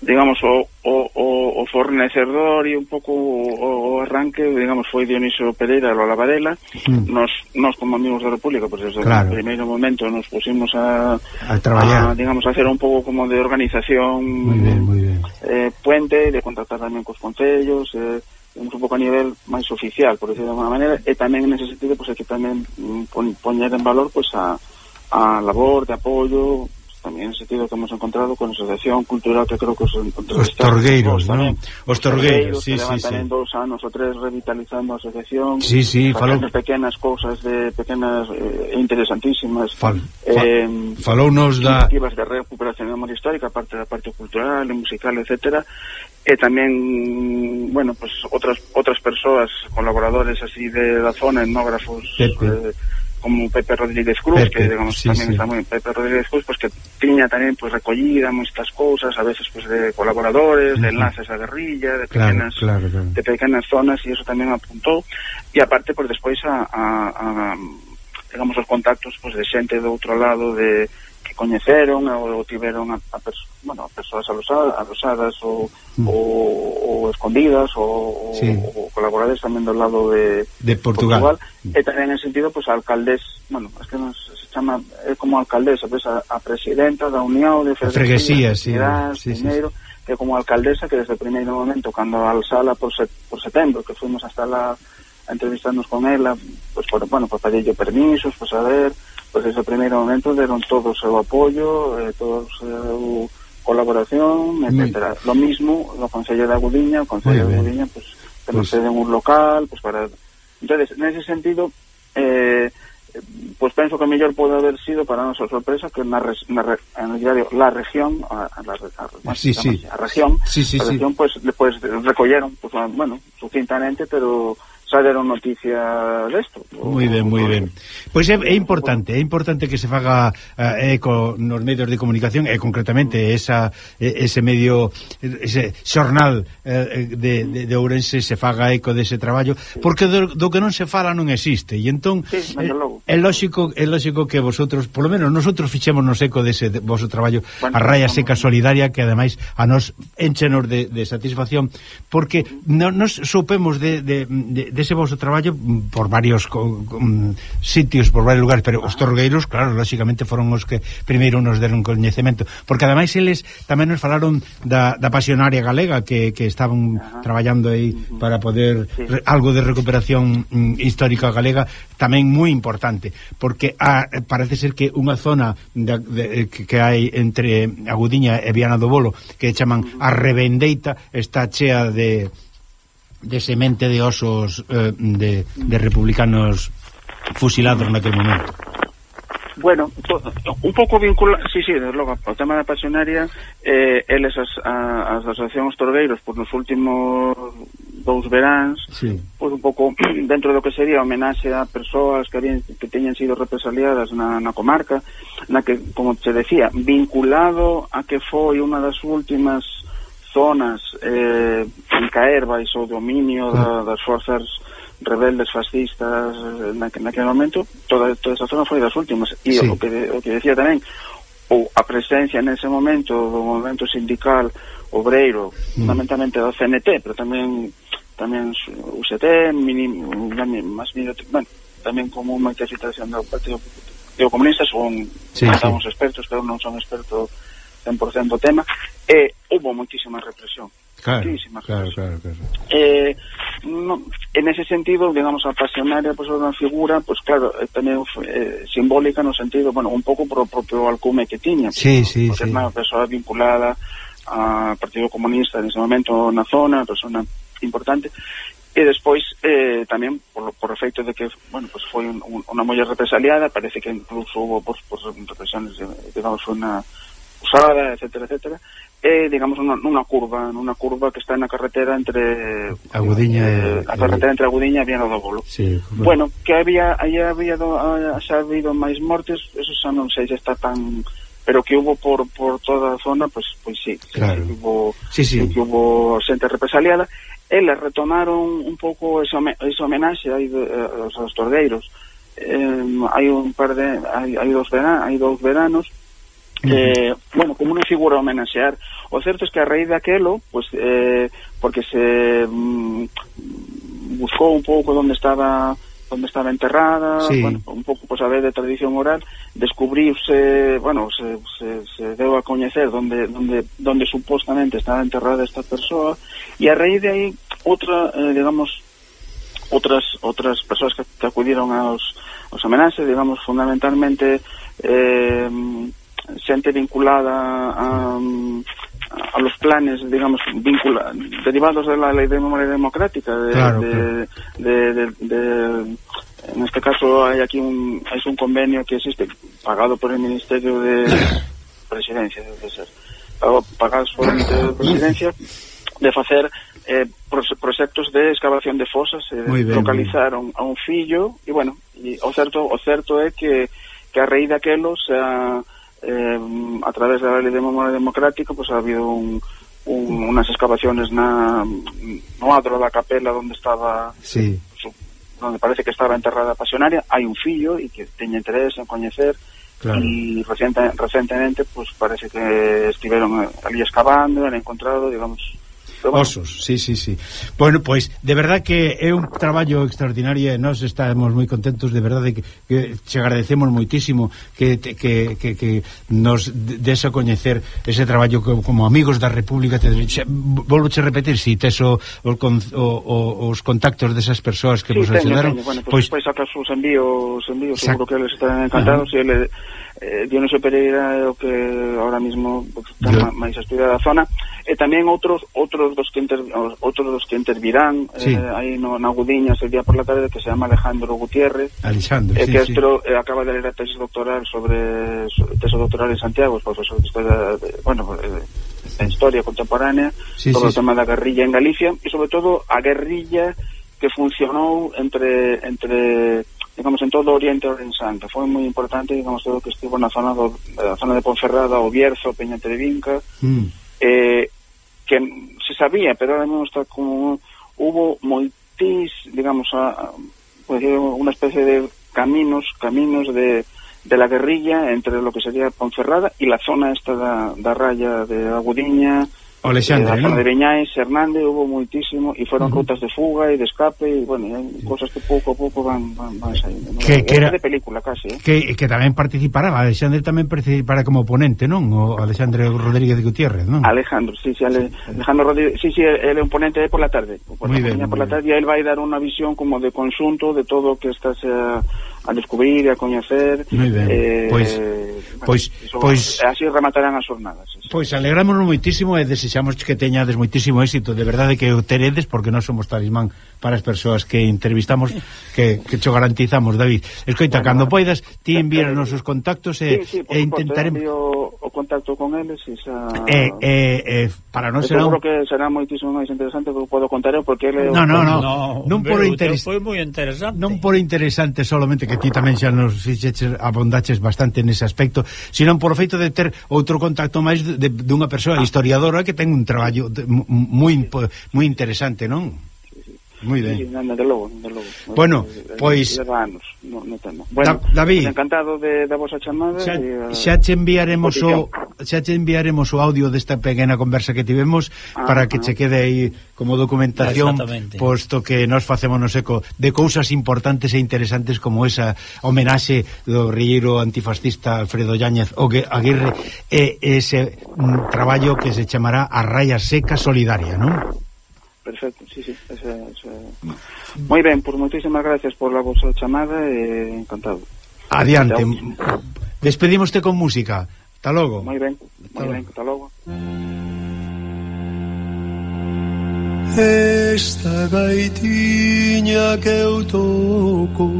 digamos, o, o, o, o fornecedor e un pouco o, o arranque, digamos, foi Dionisio Pereira Lola Varela. Mm. Nos, nos como amigos da República, pois desde claro. o primeiro momento nos pusimos a, a traballar, a, digamos, a hacer un pouco como de organización, muy bien, muy bien. Eh, puente, de contactar tamén cos concellos, eh, un pouco a nivel máis oficial, por decirlo de alguna maneira, e tamén nese sentido, pois, pues, é que tamén mm, poñer en valor, pois, pues, a, a labor de apoio tamén se tido que hemos encontrado con a Asociación Cultural que creo que os encontrou Os Torgueiros, non? Os Torgueiros, sí, sí, sí. Tamén dous anos ou tres revitalizando a asociación sí, sí, falou... pequenas cousas de pequenas eh, interesantísimas fal, eh, falounos da... iniciativas de recuperación da memoria histórica parte da parte cultural, musical, etcétera e tamén, bueno, pues outras outras persoas, colaboradores así de da zona, etnógrafos Pepe. eh, como Pepe Rodríguez Cruz, Pepe, que digamos, sí, tamén sí. está moi Pepe Rodríguez Cruz, pues, que tiña tamén pues, recollida moitas cousas, a veces pues, de colaboradores, uh -huh. de enlaces a guerrilla, de pequenas claro, claro, claro. de pequenas zonas e iso tamén apuntou. E aparte por pues, despois a, a, a digamos os contactos pues, de xente do outro lado de que coñeceron ou, ou tiveron a, a, perso bueno, a persoas alusadas, alusadas ou, mm. ou, ou escondidas ou, sí. ou colaboradores tamén do lado de, de Portugal. Portugal mm. e tamén en sentido, pois, pues, alcaldes bueno, es que nos, se chama é como alcaldesa, pues, a, a presidenta da Unión de Freguesía, sí, sí, sí, sí. que como alcaldesa que desde o primeiro momento, cando alzala por, set, por setembro, que fuimos hasta la a entrevistarnos con ela, pues, por, bueno, pues, para permisos, pues, a ver pues desde o primeiro momento deron todo o seu apoio eh, todo o seu colaboración, etcétera. Lo mismo no Concello de Agudiña, o Concello Muy de. Agudiña pues que nos Pues- ceden un local, pues para entonces, en ese sentido eh, pues penso que mellor pode haber sido para nosa sorpresa que na, res, na el diario La Región a, a, la, a, Sí, sí. a región, Sí, sí, a sí. región pues, pues recolleron pues, bueno, sucintamente pero xa deron noticia desto. Moi ben, moi ben. Pois é, é importante, é importante que se faga eh, eco nos medios de comunicación e concretamente esa ese medio ese xornal eh, de, de, de Ourense se faga eco dese traballo, porque do, do que non se fala non existe e entón sí, eh, é, é lógico é lógico que vosotros, polo menos nosotros fichémonos eco dese de vosso traballo bueno, a Raya Seca Solidaria que ademais a nos enchenos de, de satisfacción porque non nos soupemos de, de, de, de dese vosso traballo mm, por varios co, com, mm, sitios, por varios lugares, pero os torgueiros, claro, lógicamente foron os que primeiro nos deron coñecemento, porque ademais eles tamén nos falaron da, da pasionaria galega que, que estaban Ajá. traballando aí para poder sí. re, algo de recuperación mm, histórica galega tamén moi importante, porque a, parece ser que unha zona de, de, que, que hai entre Agudiña e Viana do Bolo que chaman a Revendeita está chea de de semente de osos eh, de, de republicanos fusilados naquele momento bueno, to, un pouco vinculado, sí, sí, desde logo, o tema da pasionaria, eh, eles as, a, as asociacións torgueiros por pois, nos últimos dous veráns, sí. pois un pouco *clears throat* dentro do que sería homenaxe a persoas que, habían, que teñen sido represaliadas na, na comarca, na que, como se decía, vinculado a que foi unha das últimas zonas eh, en caer baixo o dominio da, ah. das forzas rebeldes fascistas eh, na, naquele momento toda, toda esa zona foi das últimas e sí. o, que, o que decía tamén ou a presencia nese momento do movimento sindical obreiro mm. fundamentalmente da CNT pero tamén tamén UCT minim, máis mínimo bueno, tamén como unha que situación do Partido Comunista son sí, sí. expertos pero non son expertos 100% o tema, e hubo moitísima represión. Claro, moitísima represión. claro, claro, claro. Eh, no, en ese sentido, digamos, a pasionaria pues, unha figura, pues claro, eh, tamén eh, simbólica no sentido, bueno, un pouco pro propio alcume que tiña. Sí, pues, sí, pues, sí. Unha persoa vinculada al Partido Comunista en ese momento na zona, persona importante, e despois eh, tamén por, por efecto de que bueno, pues foi un, un, unha molla represaliada parece que incluso hubo pues, pues, represiones eh, digamos unha usada, etcétera, etcétera, e digamos, unha, nunha curva, nunha curva que está na carretera entre Agudiña eh, e... a carretera entre Agudiña e Viana do Bolo. Sí, bueno. bueno, que había, aí había do, xa habido máis mortes, eso xa non sei se está tan pero que hubo por por toda a zona, pois pues, pois pues sí, claro. sí, que hubo sí, sí. que hubo xente represaliada, eles retomaron un pouco esa esa homenaxe aí aos, aos torgueiros. Eh, hai un par de hai, hai dos veran, hai dous veranos Eh, bueno, como unha figura a homenaxear. O certo é que a raíz daquelo, pues, eh, porque se mm, buscou un pouco onde estaba onde estaba enterrada, sí. bueno, un pouco pues, a ver de tradición oral, descubriuse, bueno, se, se, se deu a coñecer onde, onde, onde supostamente estaba enterrada esta persoa, e a raíz de aí, outra, eh, digamos, outras outras persoas que, que acudiron aos, aos homenaxes, digamos, fundamentalmente eh, xente vinculada a, a los planes, digamos, vincula, derivados de la ley de memoria democrática, de, claro, de, de, de, de en este caso hay aquí un es un convenio que existe pagado por el Ministerio de *coughs* Presidencia debe ser. Pagado por el Ministerio de Presidencia de facer eh, proxectos de excavación de fosas eh, ben, localizaron a un fillo e bueno, e o certo o certo é que que a raíz daquelo se eh, eh, a través da Lei de Memoria Democrática pues, ha habido un, un, unas excavaciones na, no adro da capela onde estaba sí. onde parece que estaba enterrada a pasionaria hai un fillo e que teña interés en coñecer Claro. y reciente, recientemente pues parece que estiveron eh, ali excavando, han encontrado digamos Pero, bueno. Osos, sí, sí, sí. Bueno, pois, pues, de verdad que é un traballo extraordinario e nós estamos moi contentos, de verdade, que, que che agradecemos moitísimo que, que, que, que nos des a coñecer ese traballo que, como amigos da República. Te, che, volvo che repetir, si tes o, o, o, os contactos desas persoas que sí, vos teño, axudaron. Teño. Bueno, pois, pues, pois, pues, acaso os envíos, envíos seguro que eles estarán ah. encantados e ah. eles eh, Dionisio Pereira é o que ahora mismo pues, está yeah. máis estudiada da zona eh, e tamén outros outros dos que inter, outros dos que intervirán eh, sí. eh, aí no, na Gudiña ese día por la tarde que se chama Alejandro Gutiérrez Alejandro, eh, sí, que sí. Estro, eh, acaba de ler a tesis doctoral sobre tesis doctoral en Santiago profesor de historia de, bueno, eh, en historia contemporánea sí, sobre sí, o tema sí. da guerrilla en Galicia e sobre todo a guerrilla que funcionou entre entre digamos en todo Oriente Ourensán, que foi moi importante, digamos, todo o que estivo na zona do, na zona de Ponferrada, o Bierzo, Peña Trevinca, Mm. eh, que se sabía, pero ahora mesmo está como hubo moitis, digamos, a, a, pues, unha especie de caminos, caminos de, de la guerrilla entre lo que sería Ponferrada y la zona esta da, da raya de Agudiña, O Alexandre, eh, non? De Hernández, hubo moitísimo e foron uh -huh. rutas de fuga e de escape e, bueno, hai cosas que pouco a pouco van, van, van saindo. ¿no? Que, que era, de película, casi. Eh? Que, que tamén participará, Alexandre tamén participará como ponente, non? O Alexandre Rodríguez de Gutiérrez, non? Alejandro, sí, sí, Ale, Alejandro Rodríguez, sí, sí, él é un ponente por la tarde. Por muy la, bien, por la tarde, e él vai dar unha visión como de conxunto de todo o que está... Sea, a descubrir e a coñecer eh, pois, bueno, pois, iso, pois así rematarán as jornadas sí. Pois alegrámonos moitísimo e desexamos que teñades moitísimo éxito. De verdade que o teredes porque non somos talismán para as persoas que entrevistamos que, que cho garantizamos David. Escoita, bueno, cando eh, poidas ti eh, envíanos eh, os contactos e, sí, sí, e intentaremos o, o contacto con eles e xa... eh, eh, eh, para non será un... que será moitísimo máis interesante que podo contar porque ele... No, no, no, no, non por interesante. non por interesante solamente que ti tamén xa nos fixeches abondaches bastante nese aspecto, senón por o feito de ter outro contacto máis de dunha persoa historiadora que ten un traballo moi moi interesante, non? Moi ben. Sí, desde logo, desde logo. Bueno, pois anos, no, no tema. Bueno, da, David, encantado de da vosa chamada xa, e, xa che enviaremos o xa che enviaremos o audio desta pequena conversa que tivemos ah, para que ah. che quede aí como documentación, posto que nós facemos no seco de cousas importantes e interesantes como esa homenaxe do guerrilleiro antifascista Alfredo Yáñez o Aguirre e ese mm, traballo que se chamará A Raya Seca Solidaria, non? perfecto, sí, sí, ese, ese... Moi mm. ben, por moitísimas gracias por la vosa chamada e eh, encantado. Adiante. Despedimoste con música. Hasta logo. Moi ben, moi ben, hasta logo. Esta gaitiña que eu toco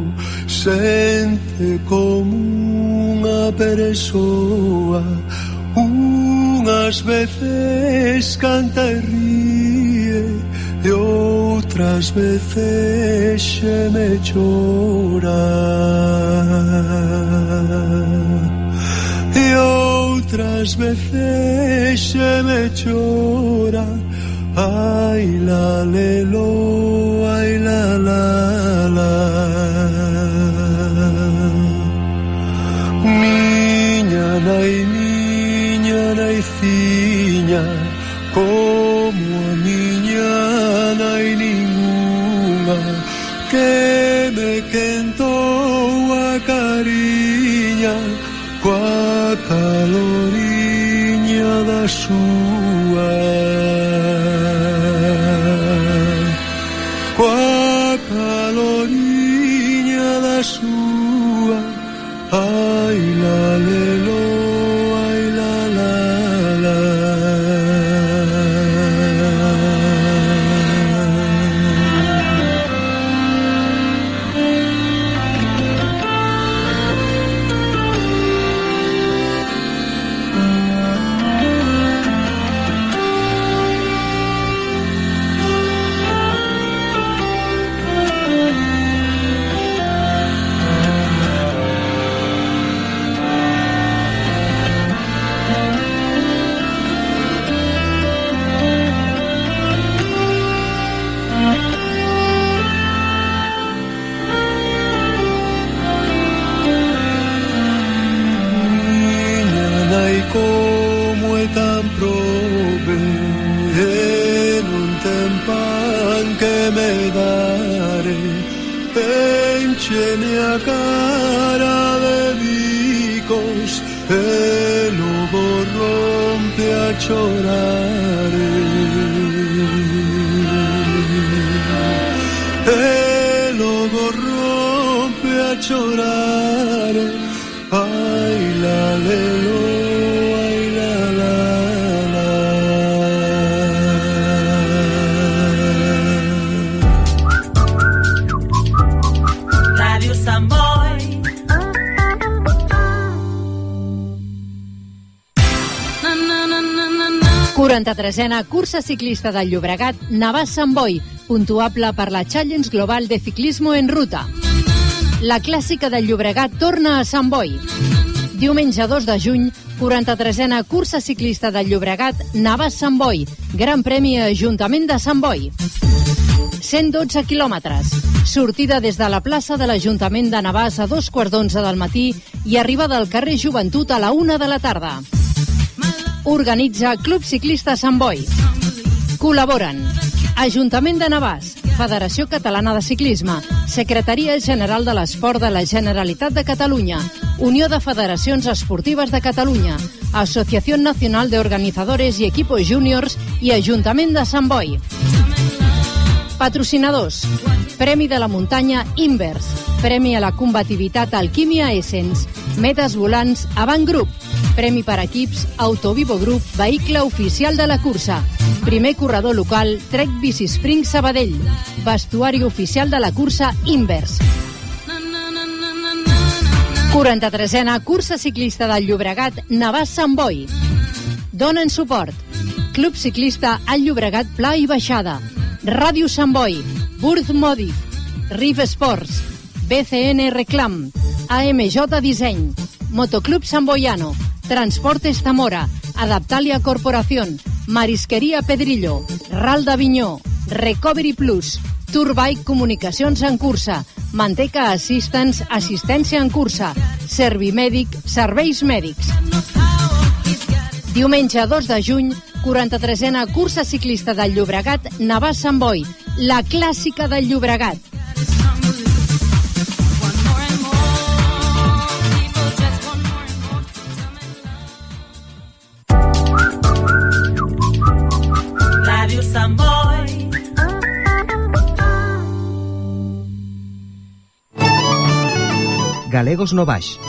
Sente como unha persoa Unhas veces canta e ríe e outras veces me chora. e outras veces me chora ai la lelo ai la la la miña nai miña nai fiña Suối. 43a cursa ciclista del Llobregat Navàs Sant Boi, puntuable per la Challenge Global de Ciclismo en Ruta. La clàssica del Llobregat torna a Sant Boi. Diumenge 2 de juny, 43a cursa ciclista del Llobregat Navàs Sant Boi, Gran Premi Ajuntament de Sant Boi. 112 quilòmetres. Sortida des de la plaça de l'Ajuntament de Navàs a dos quarts d'onze del matí i arribada al carrer Joventut a la una de la tarda. Organitza Club Ciclista Sant Boi. Col·laboren Ajuntament de Navàs, Federació Catalana de Ciclisme, Secretaria General de l'Esport de la Generalitat de Catalunya, Unió de Federacions Esportives de Catalunya, Asociació Nacional de Organizadores i Equipos Júniors i Ajuntament de Sant Boi. Patrocinadors. Premi de la muntanya Invers. Premi a la combativitat Alquímia Essence. Metes volants Avant Group. Premi per equips Autovivo Group, vehicle oficial de la cursa. Primer corredor local Trek Bici Spring Sabadell. Vestuari oficial de la cursa Invers. 43a cursa ciclista del Llobregat Navàs Sant Boi. Donen suport. Club ciclista al Llobregat Pla i Baixada. Ràdio Sant Boi. Burth Modif. Rif Sports. BCN Reclam. AMJ Disseny. Motoclub Sant Boiano. Transportes Zamora. Adaptalia Corporación. Marisqueria Pedrillo. Ral d'Avinyó. Recovery Plus. Turbike Comunicacions en cursa. Manteca Assistance, assistència en cursa. Servimèdic, serveis mèdics. Diumenge 2 de juny, 43a cursa ciclista del Llobregat Navàs Sant Boi, la clàssica del Llobregat. Galegos no Baix.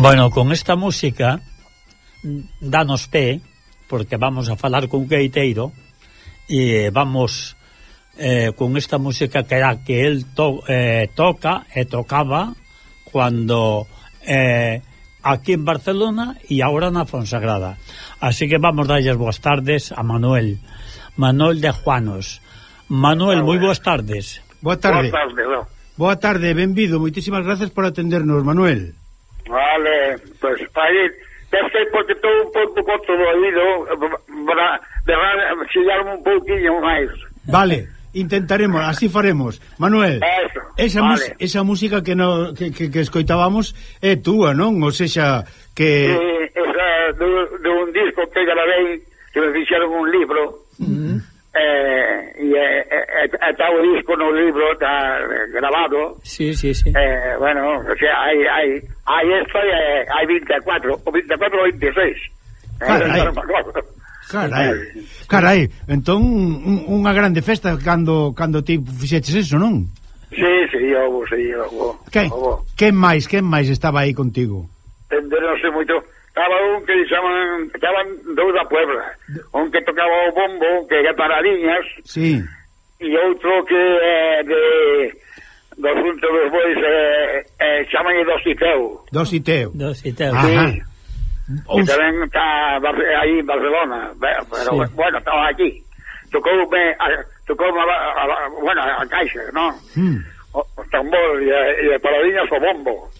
Bueno, con esta música danos pé, porque vamos a falar con Gaiteiro e vamos eh, con esta música que era que él to, eh, toca e tocaba cuando eh, aquí en Barcelona e agora na Fonsagrada. Así que vamos darlles boas tardes a Manuel, Manuel de Juanos. Manuel, moi boas tardes. Boa tarde. Boa tarde, boa tarde benvido. Moitísimas gracias por atendernos, Manuel. Vale, pues aí deve ser porque estou un pouco controído, chillarme un pouquinho máis. Vale. Intentaremos, así faremos. Manuel, Eso, esa, vale. esa música que, no, que, que, que escoitábamos é túa, non? Ou seja, que... Eh, esa, de, de un disco que grabei, que me fixeron un libro, uh -huh eh, e, e, e está o disco no libro está eh, grabado. Sí, sí, sí. Eh, bueno, o sea, hai, hai, hai esto e hai 24 o 24 o 26 carai, eh, carai, carai entón un, unha grande festa cando, cando ti fixeches eso, non? Sí, sí, houbo, sí, houve Que, que máis, que máis estaba aí contigo? Eh, Tenderonse moito estaba un que chaman, estaban dous da Puebla, un que tocaba o bombo, que era Paradiñas, sí. e outro que eh, de do Xunto dos Bois eh, eh, chaman do Siteu. Do Siteu. Do Ajá. Sí. Que tamén está aí en Barcelona, pero sí. bueno, estaba aquí. Tocou me, tocou a, a, a, bueno, a caixa, non? Mm. O, o tambor e, eh, e Paradiñas o bombo.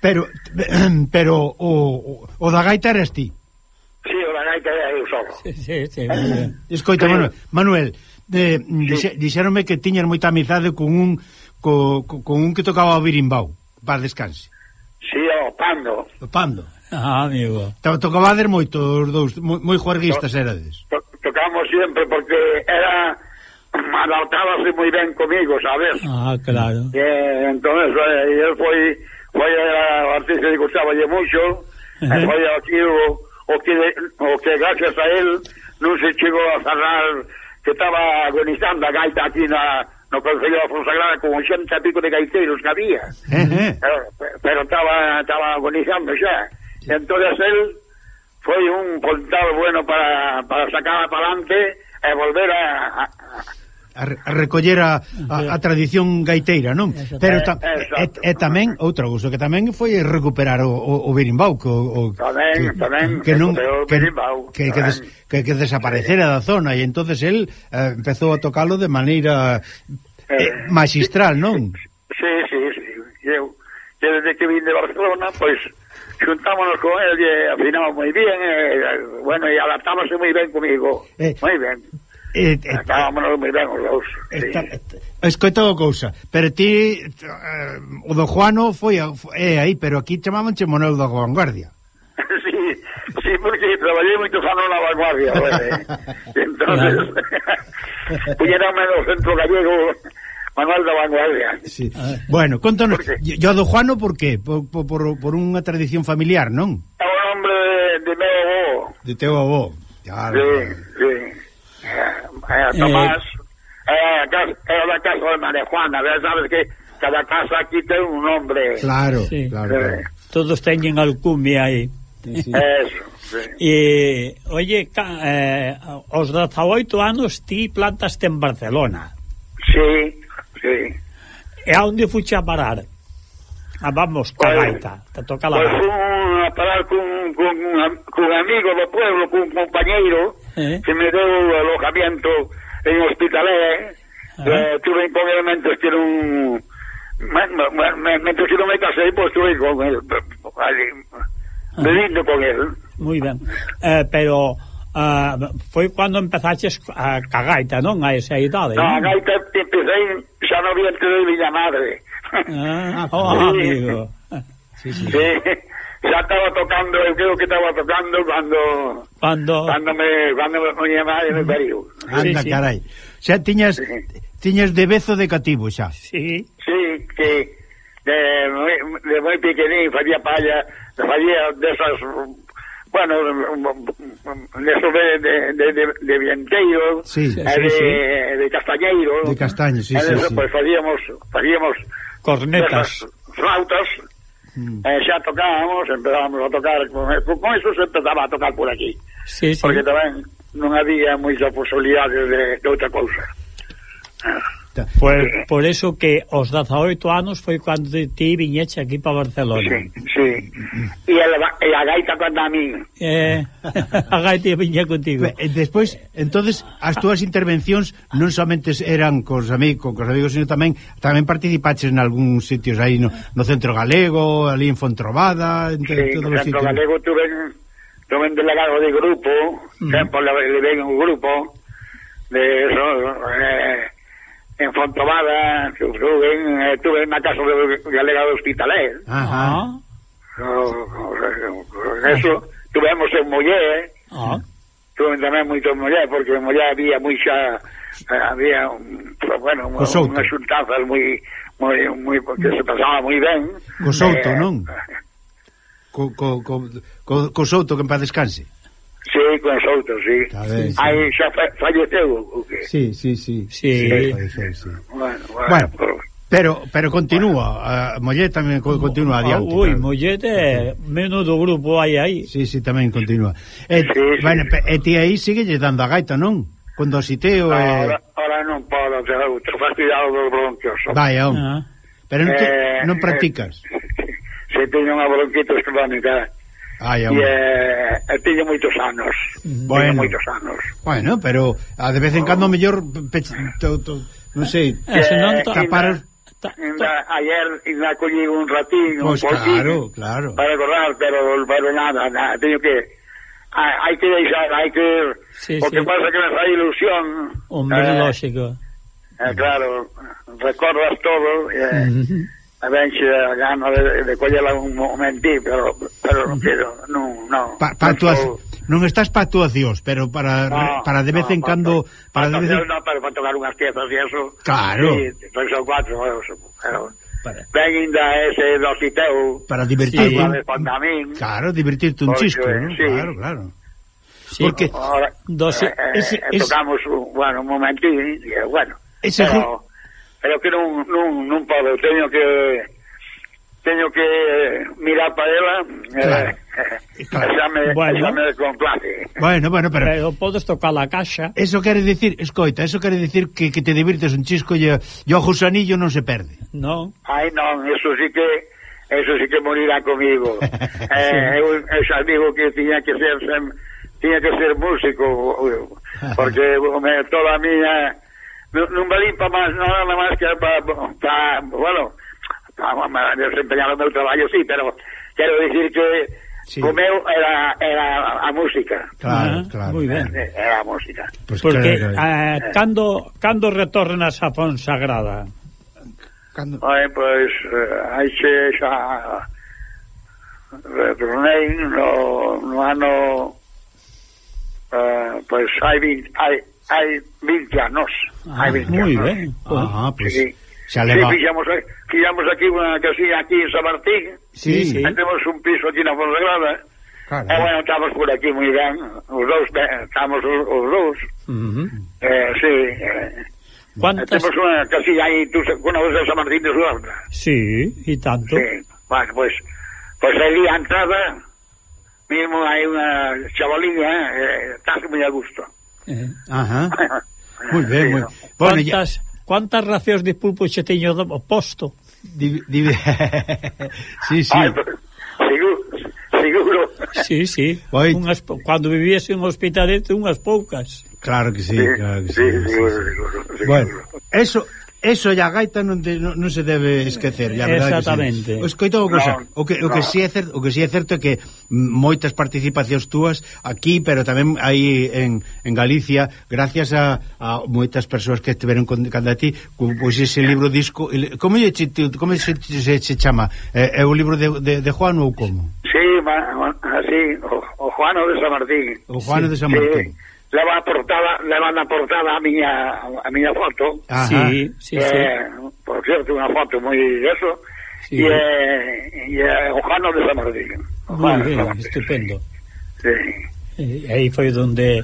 Pero *clears throat* pero o, o da gaita eres ti. Sí, o da gaita eu solo. Sí, sí, sí. Eh, escoita, Manuel, Manuel de, sí. dixeronme que tiñas moita amizade con un co, co, con un que tocaba o birimbau, para descanse. Si, sí, o Pando. O Pando. Ah, amigo. Tocabades moito os dous, moi, moi juerguistas to, erades. To, tocamos sempre porque era adaptábase moi ben comigo, sabes? Ah, claro. Eh, entón e, entón, ele foi foi a, artista que gustaba lle moixo, uh -huh. foi aquí o, o, que, o que gracias a él non se chegou a cerrar que estaba agonizando a gaita aquí na, no Concello da Fonsagrada con 80 pico de gaiteiros que había. Uh eh, pero, pero estaba, estaba agonizando xa entonces él foi un contado bueno para, para sacar para adelante e volver a, a a, a recoller a, a, a tradición gaiteira, non? Pero ta, eh, e, e tamén outra cousa que tamén foi recuperar o, o, o berimbau que, o, tamén, que, tamén que non que, berimbau, que, que, des, que, que desaparecera da zona e entonces el eh, empezou a tocalo de maneira eh, eh. magistral, non? Sí, sí, sí. Eu, eu desde que vim de Barcelona, pois xuntámonos con él e afinamos moi bien, e, bueno, e adaptámose moi ben comigo. Eh, moi ben. Eh, eh, Acabámonos mirando os dous. Está, sí. Escoita o cousa, pero ti eh, o do Juano foi é eh, aí, pero aquí chamábanche Manuel da Vanguardia. *laughs* sí, sí, porque traballei moitos anos na Vanguardia, bueno. Eh. *laughs* Entonces, *laughs* puñérame no centro gallego Manuel da Vanguardia. Sí. Bueno, contanos, yo do Juano por qué? Por, por, por unha tradición familiar, non? É o hombre de, de meu avó. De teu avó. Claro. Sí, sí. Eh, eh, Tomás. eh, é da casa de ves sabes que cada casa aquí ten un nombre. Claro, sí. claro. Eh. Todos teñen alcumia aí. Sí, sí. Eso, sí. E, oye, ca, eh, os 18 anos ti plantaste en Barcelona. Sí, sí. E aonde fuche a parar? Ah, vamos, coa pues, gaita, te toca la pues gaita. Pois a parar cun, cun, cun amigo do pueblo, cun compañeiro, eh. que me deu alojamiento en Hospitalet, ah. eh, tuve con el mentre que un... Mentre que no me casei, pues, tuve con él, ali, bebiendo vivindo con el. Muy ben, eh, pero... Eh, ah, foi cando empezaches a, a gaita, non? A esa idade. ¿eh? No, a gaita empecé xa no vientre de Villamadre. Ah, oh, amigo. Sí, sí. sí xa estaba tocando, eu creo que estaba tocando cando cando, cando me cando me poñía mal me pariu. Anda, sí, sí. carai. Xa tiñas sí. tiñas de bezo de cativo xa. Sí. Sí, que de, de moi pequenín facía palla, facía desas bueno, de de, de, de, de vienteiro, sí, eh, sí, de, sí. de castañeiro. De castaño, sí, sí, eso, sí. Pues facíamos, facíamos cornetas, flautas Mm. Eh, xa tocábamos, empezábamos a tocar, con, con eso se empezaba a tocar por aquí. Sí, sí. Porque tamén non había moita posibilidade de, de outra cousa. Eh. Tá. Pues, por eso que aos 18 anos foi cando ti viñeche aquí para Barcelona. Sí, sí. E a, e a gaita cando a min. Eh, *laughs* a gaita viña contigo. E despois, entonces as túas intervencións non somente eran cos amigos, cos amigos, sino tamén tamén participaches en algúns sitios aí no, no Centro Galego, ali en Fontrovada, en sí, todos os sitios. Centro Galego tuve tuve un delegado de grupo, mm. sempre le, le ven un grupo de... Eh, en Fontobada, estuve en, estuve eh, en na casa do Galega do Hospitalé. Ajá. Eso, tuvemos en Mollé, ah. tuve tamén moito Mollé, porque en Mollé había moita, eh, había, bueno, unhas xuntanzas moi, moi, moi, que se pasaba moi ben. Co Souto, eh, non? *laughs* Co, co, co, co, co Souto, que en paz descanse. Sí, con Souto, sí. Ben, sí. Aí xa fa, falleceu o que? Sí, sí, sí. Sí. sí. Falleceu, sí. Bueno, bueno. bueno. Pero... Pero pero continúa, a Mollet tamén continúa ah, adiante. Ui, Mollet é menos do grupo hai aí. Sí, sí, tamén continúa. E, sí, sí, bueno, sí. e eh, ti aí sigue lle dando a gaita, non? Cando siteo... Ahora, eh... ahora non podo, te, te faz dos bronquios. Vaya, home. Ah. Pero non, te, eh, non eh, practicas. Eh, *laughs* se teño unha bronquita escrónica Ai, e, e teño moitos anos. Bueno. Teño moitos anos. Bueno, pero a de vez en cando mellor non sei, eh, eh tapar ayer la collí un ratín pues un pois poquito, claro, claro. para acordar, pero, pero nada, nada tengo que hai que deixar, hai que sí, o sí. pasa que me fai ilusión hombre, eh, lógico eh, claro, recordas todo eh, Avenge a gana de, de collela un momentí, pero, pero, non quero, non, non. Pa, pa actuas, non estás para actuacións, pero para no, para de vez no, en cando, para, de vez en... no, pero para tocar unhas piezas e eso. Claro. Sí, pois son cuatro, eh, pero... claro. Para. Ven inda ese dociteu Para divertirte sí. Un... Claro, divertirte un Porque, chisco ¿no? sí. Claro, claro sí. Porque ahora, dos, eh, ese, eh, ese, tocamos un, bueno, un momentín y, eh, bueno ese, pero, pero que non, non, non podo, teño que teño que mirar para ela claro. eh, claro. *laughs* xa me, bueno. xa me complace bueno, bueno, pero, pero podes tocar a caixa eso quere dicir, escoita, eso quere dicir que, que te divirtes un chisco e, e o gusanillo non se perde non, ai non, eso sí que eso sí que morirá comigo *laughs* eh, sí. eu, eu xa digo que tiña que ser sem, tiña que ser músico *laughs* porque me, toda a miña non, non valín para máis nada, máis que para, para bueno, para desempeñar o meu traballo, sí, pero quero dicir que sí. o meu era, era a música. Claro, ah, claro. Muy ben. Eh, era a música. Pues Porque claro, claro. Eh, cando, cando retornas a Fonsagrada? Cando... Eh, pois, pues, aí xe xa retornei no, no ano eh, pois pues, hai, 20, hai hai 20 anos. Ah, hai 20 moi ben. Pues, ah, pues, sí. Xa leva... Sí, fixamos, fixamos aquí unha casilla aquí en Samartín. Sí, sí. Temos un piso aquí na Fonsagrada. Claro. E, bueno, estamos por aquí moi ben. Os dous, eh, estamos os, os dous. Uh -huh. eh, sí, eh. ¿Cuántas? Temos unha casilla aí, tú conoces a San Martín de Sudabra. Sí, e tanto. Sí, bueno, pois, pues, pois pues ali a entrada, mesmo hai unha chavaliña, eh, eh estás moi a gusto. Eh, ajá. Moi ben, moi. Bueno, quantas, ya... quantas racións de pulpo xe teño do posto? Di, di... *laughs* sí, sí. Ay, seguro, seguro. Sí, sí. Oi. Unhas, cando vivías en un hospitalete, unhas poucas. Claro que sí, sí claro que sí. sí, sí, sí, sí. Seguro, seguro, seguro. Bueno, eso Eso ya gaita non, te, non, non se debe esquecer, ya verdade. Exactamente. Que sí. Escoita o cosa, no, o que o no. que si sí é certo, o que si sí é certo é que moitas participacións túas aquí, pero tamén aí en, en Galicia, gracias a, a moitas persoas que estiveron con canda ti, pois ese libro disco, como lle como se, se, se chama? É, é o libro de, de, de Juan ou como? Sí, así, o, o Juano de San Martín. O Juano sí. de San Martín. Sí leva a portada, leva na portada a miña a miña foto. Ajá. Sí, sí, eh, sí. Por cierto, unha foto moi eso. Sí. E, e, eh, e eh, o Jano de San Martín. Moi ben, estupendo. Sí. Eh, e, aí foi onde...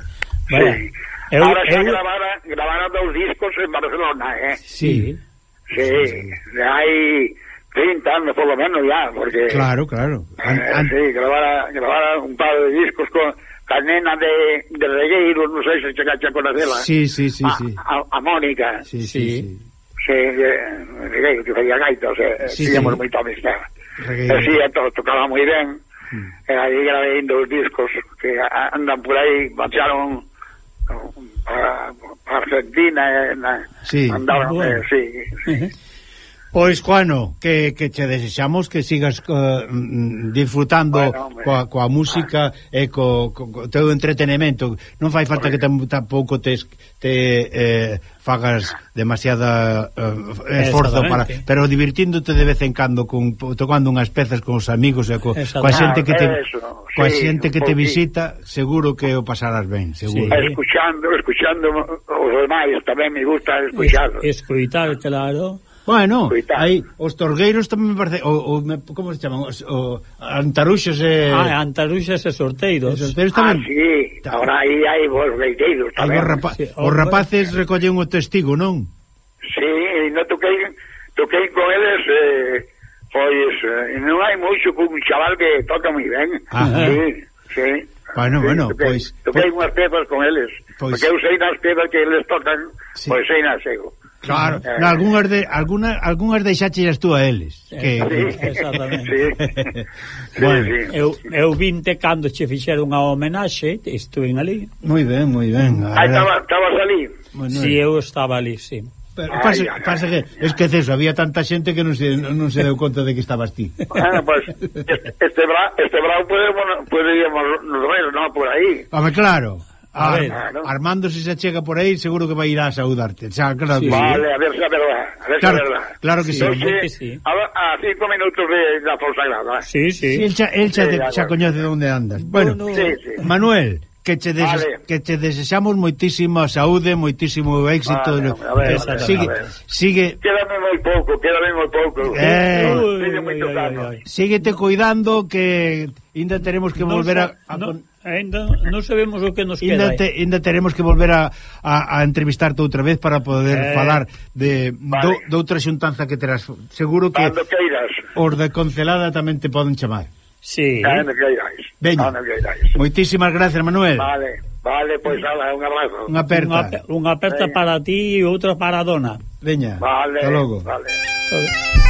Vale. Sí. Eu, Ahora eu... gravara, gravara dos discos en Barcelona, eh? Sí. Sí, sí, sí. de hai 30 anos polo menos ya, porque... Claro, claro. An, an... Eh, sí, gravara, gravara un par de discos con nena de, de Regueiro, non sei se chegaste a conocela. Sí, sí, sí, a, sí. A, a Mónica. Sí, sí, sí. sí. Sí, eh, Regueiro, que facía gaitas, eh, sí, tiñamos sí. moita amistad. Regueiro. E sí, to, tocaba moi ben. Mm. E aí grabei dos discos que andan por aí, marcharon eh, para, para Argentina, na, sí. andaron, bueno. eh, sí. sí. Pois, Juano, que, que che desexamos que sigas uh, disfrutando bueno, hombre. coa, coa música ah. e co, co, co teu entretenimento. Non fai falta que que tampouco te, te eh, fagas demasiada eh, esforzo para... Pero divertíndote de vez en cando, con, tocando unhas pezas con os amigos e co, coa xente que te, ah, eso, coa sí, xente que te visita, seguro que o pasarás ben, seguro. Sí. Escuchando, escuchando os demais, tamén me gusta escuchar. Es, escuchar, claro Bueno, aí os torgueiros tamén me parece o, o me, como se chaman os o, antaruxos e ah, antaruxos e sorteiros. E sorteiros tamén. Ah, sí, agora aí hai vos veiteiros tamén. Os, rapa... sí, os oh, rapaces recollen o testigo, non? Sí, non toquei toquei con eles eh, pois eh, non hai moito con un chaval que toca moi ben. Ah, sí, sí. Bueno, sí, bueno, toquei, pois... Toquei pois, unhas pezas con eles, pois, porque eu sei nas pezas que eles tocan, sí. pois sei nas ego. Claro, eh, no, algunhas de alguna, algunhas deixaches tú a eles, que sí, exactamente. *laughs* Sí, bueno, sí, sí. eu eu vinte cando che fixeron unha homenaxe, estuve ali. Moi ben, moi ben. Aí ah, estaba, estabas ali. Bueno, si sí, eu estaba ali, si. Sí. Pero ay, pase, ay, pase que esqueces, había tanta xente que non se non se deu conta de que estabas ti. Bueno, pues, *laughs* este bra, este brau podemos podemos nos ver, no por aí. Home, claro. A, ah, ver, claro. Armando, se se chega por aí, seguro que vai ir a saudarte. Xa, claro sí. que vale, a ver se é verdad. A ver claro, verdad. claro que sí. sí. Que sí. A, a cinco minutos de la Fonsagrada. Sí, sí. sí el xa, el xa, sí, te, xa coñece onde andas. Bueno, no, no. Sí, sí. Manuel que che, des vale. que che desexamos moitísima saúde, moitísimo éxito. Vale, a ver, vale, sigue, a ver. sigue. Quédame moi pouco, quédame moi pouco. Eh, eh, síguete cuidando que ainda teremos que no volver a, a no, con... Ainda non sabemos o que nos inda queda. Te, ainda teremos que volver a, a, a entrevistarte outra vez para poder eh, falar de vale. do, outra xuntanza que terás. Seguro que Cando queiras. os de Concelada tamén te poden chamar. Sí. Xa nos. Veña. Nos queirais. Moitísimas gracias, Manuel. Vale, vale, pois pues, ala, un abrazo. Unha aperta. Unha, unha aperta Veña. para ti e outra para a dona. Veña. Vale. Hasta logo. Vale. Hasta logo.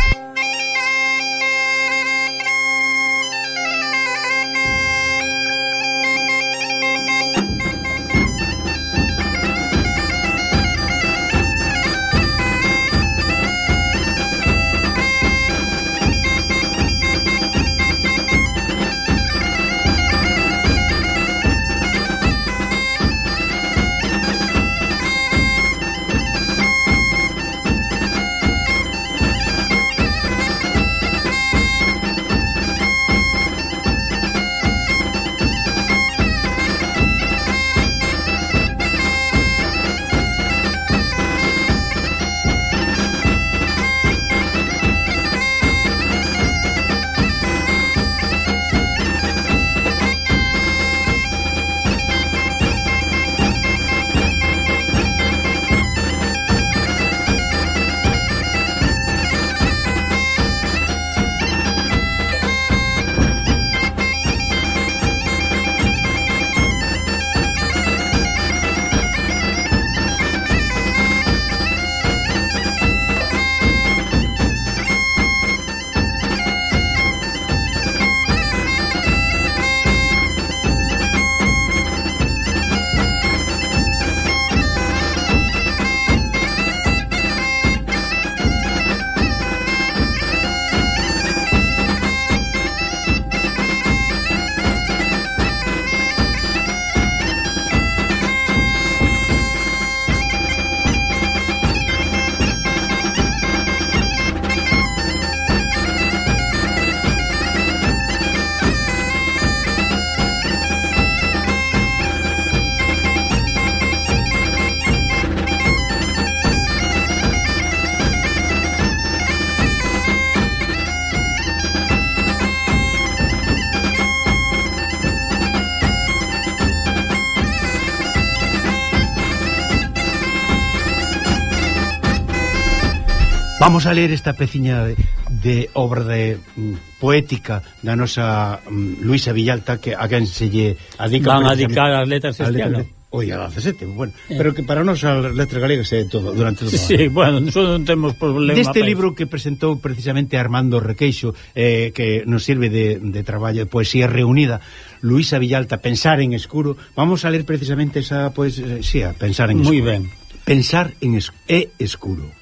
Vamos a ler esta peciña de, de obra de mm, poética da nosa mm, Luisa Villalta que a quen se lle adica Van a dedicar as letras este ano. Oi, a 17, bueno, eh. pero que para nós as letras galegas é todo durante todo. Sí, ano. bueno, nós non temos problema. Neste libro que presentou precisamente Armando Requeixo eh, que nos sirve de, de traballo de poesía reunida, Luisa Villalta Pensar en escuro, vamos a ler precisamente esa poesía, Pensar en escuro. Moi ben. Pensar en es é escuro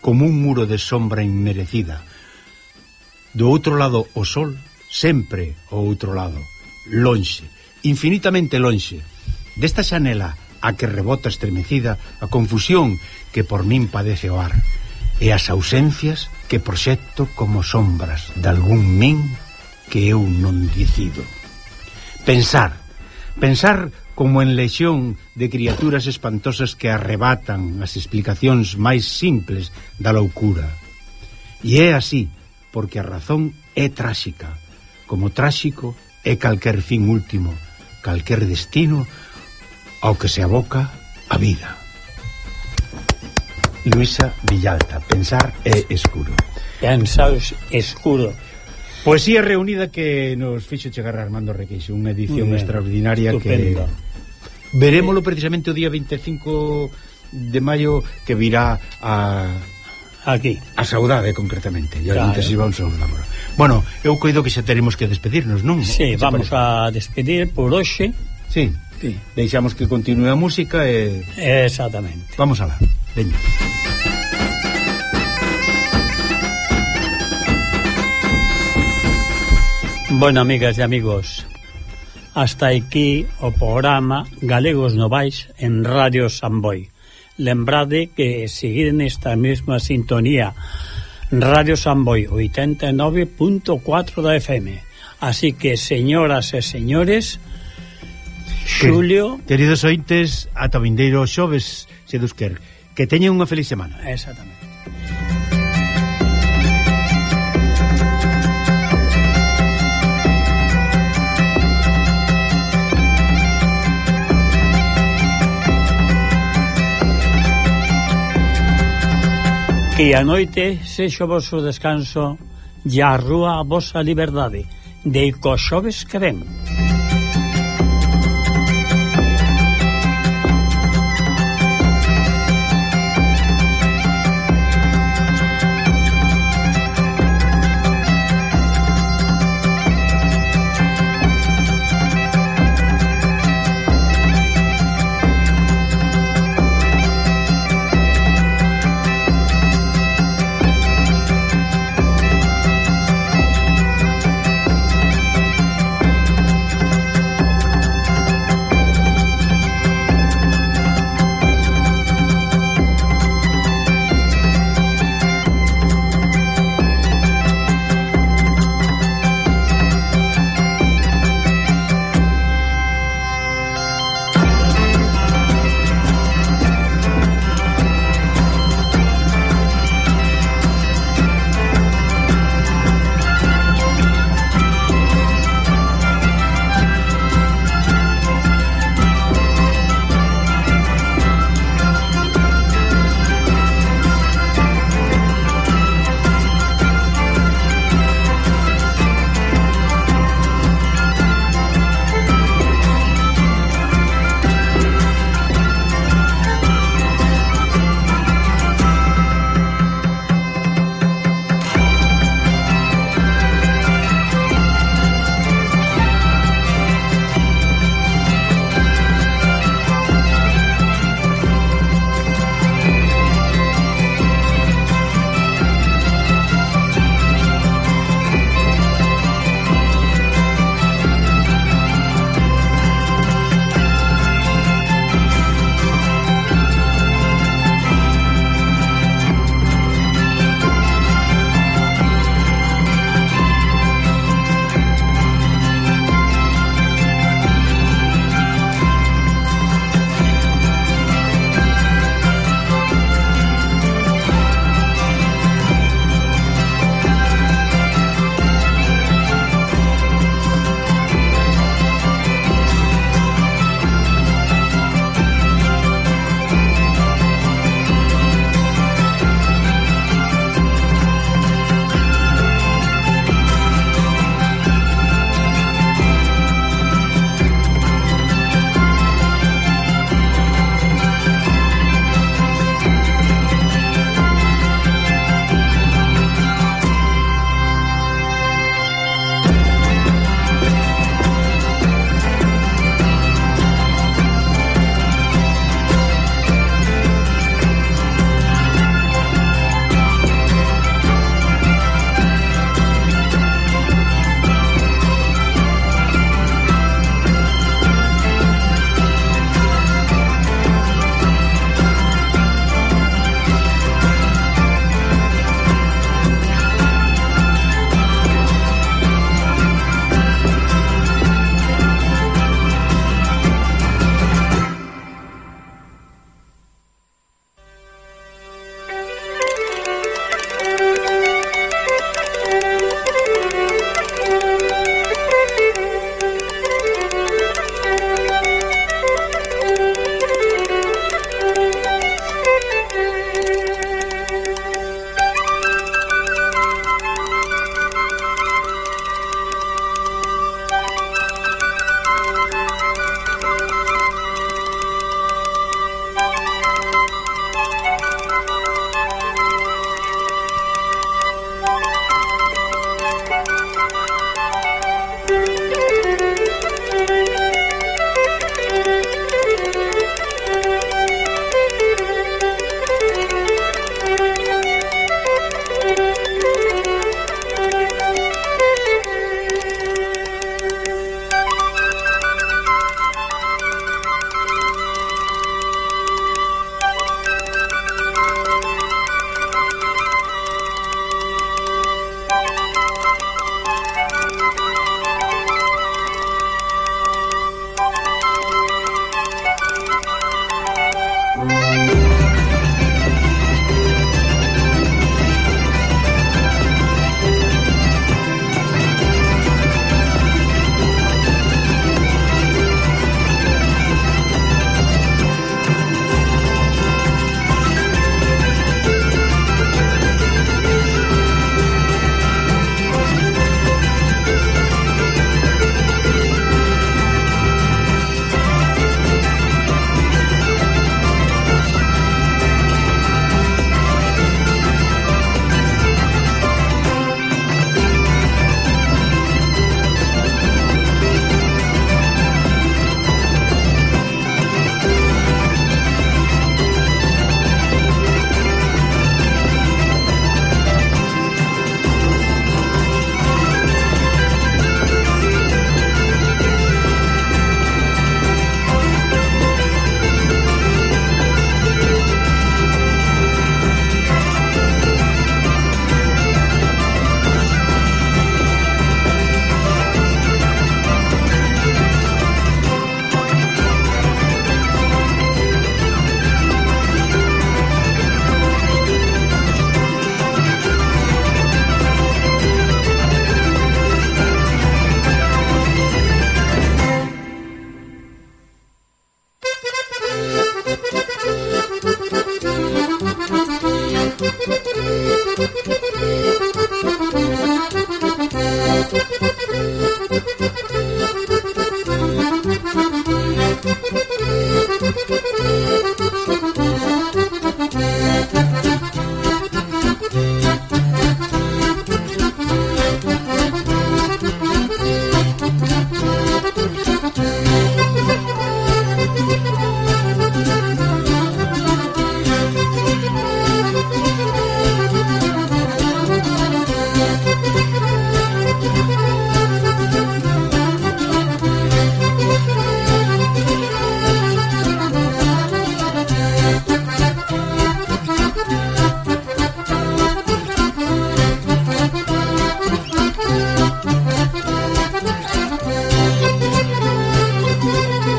como un muro de sombra inmerecida. Do outro lado o sol, sempre o outro lado, lonxe, infinitamente lonxe. Desta xanela a que rebota estremecida a confusión que por min padece o ar e as ausencias que proxecto como sombras de algún min que eu non decido. Pensar, pensar como en lexión de criaturas espantosas que arrebatan as explicacións máis simples da loucura. E é así, porque a razón é tráxica, como tráxico é calquer fin último, calquer destino ao que se aboca a vida. Luisa Villalta, Pensar é escuro. Pensar escuro. Poesía reunida que nos fixo chegar a Armando Requeixo, unha edición extraordinaria estupendo. que Verémolo precisamente o día 25 de maio que virá a aquí. A saudade concretamente, e claro. se vamos a. Bueno, eu coido que xa teremos que despedirnos, non? Sí, vamos a despedir por hoxe. Sí. sí. Deixamos que continue a música e Exactamente. Vamos alá. Veña. Bueno, amigas e amigos, Hasta aquí o programa Galegos Novais en Radio Samboy. Lembrade que seguir nesta mesma sintonía Radio Samboy 89.4 da FM. Así que, señoras e señores, Xulio... Queridos ointes, ata vindeiro xoves, se dos quer. Que teñen unha feliz semana. Exactamente. Que a noite sexa o vosso descanso e a rúa a vosa liberdade de coxoves que ven.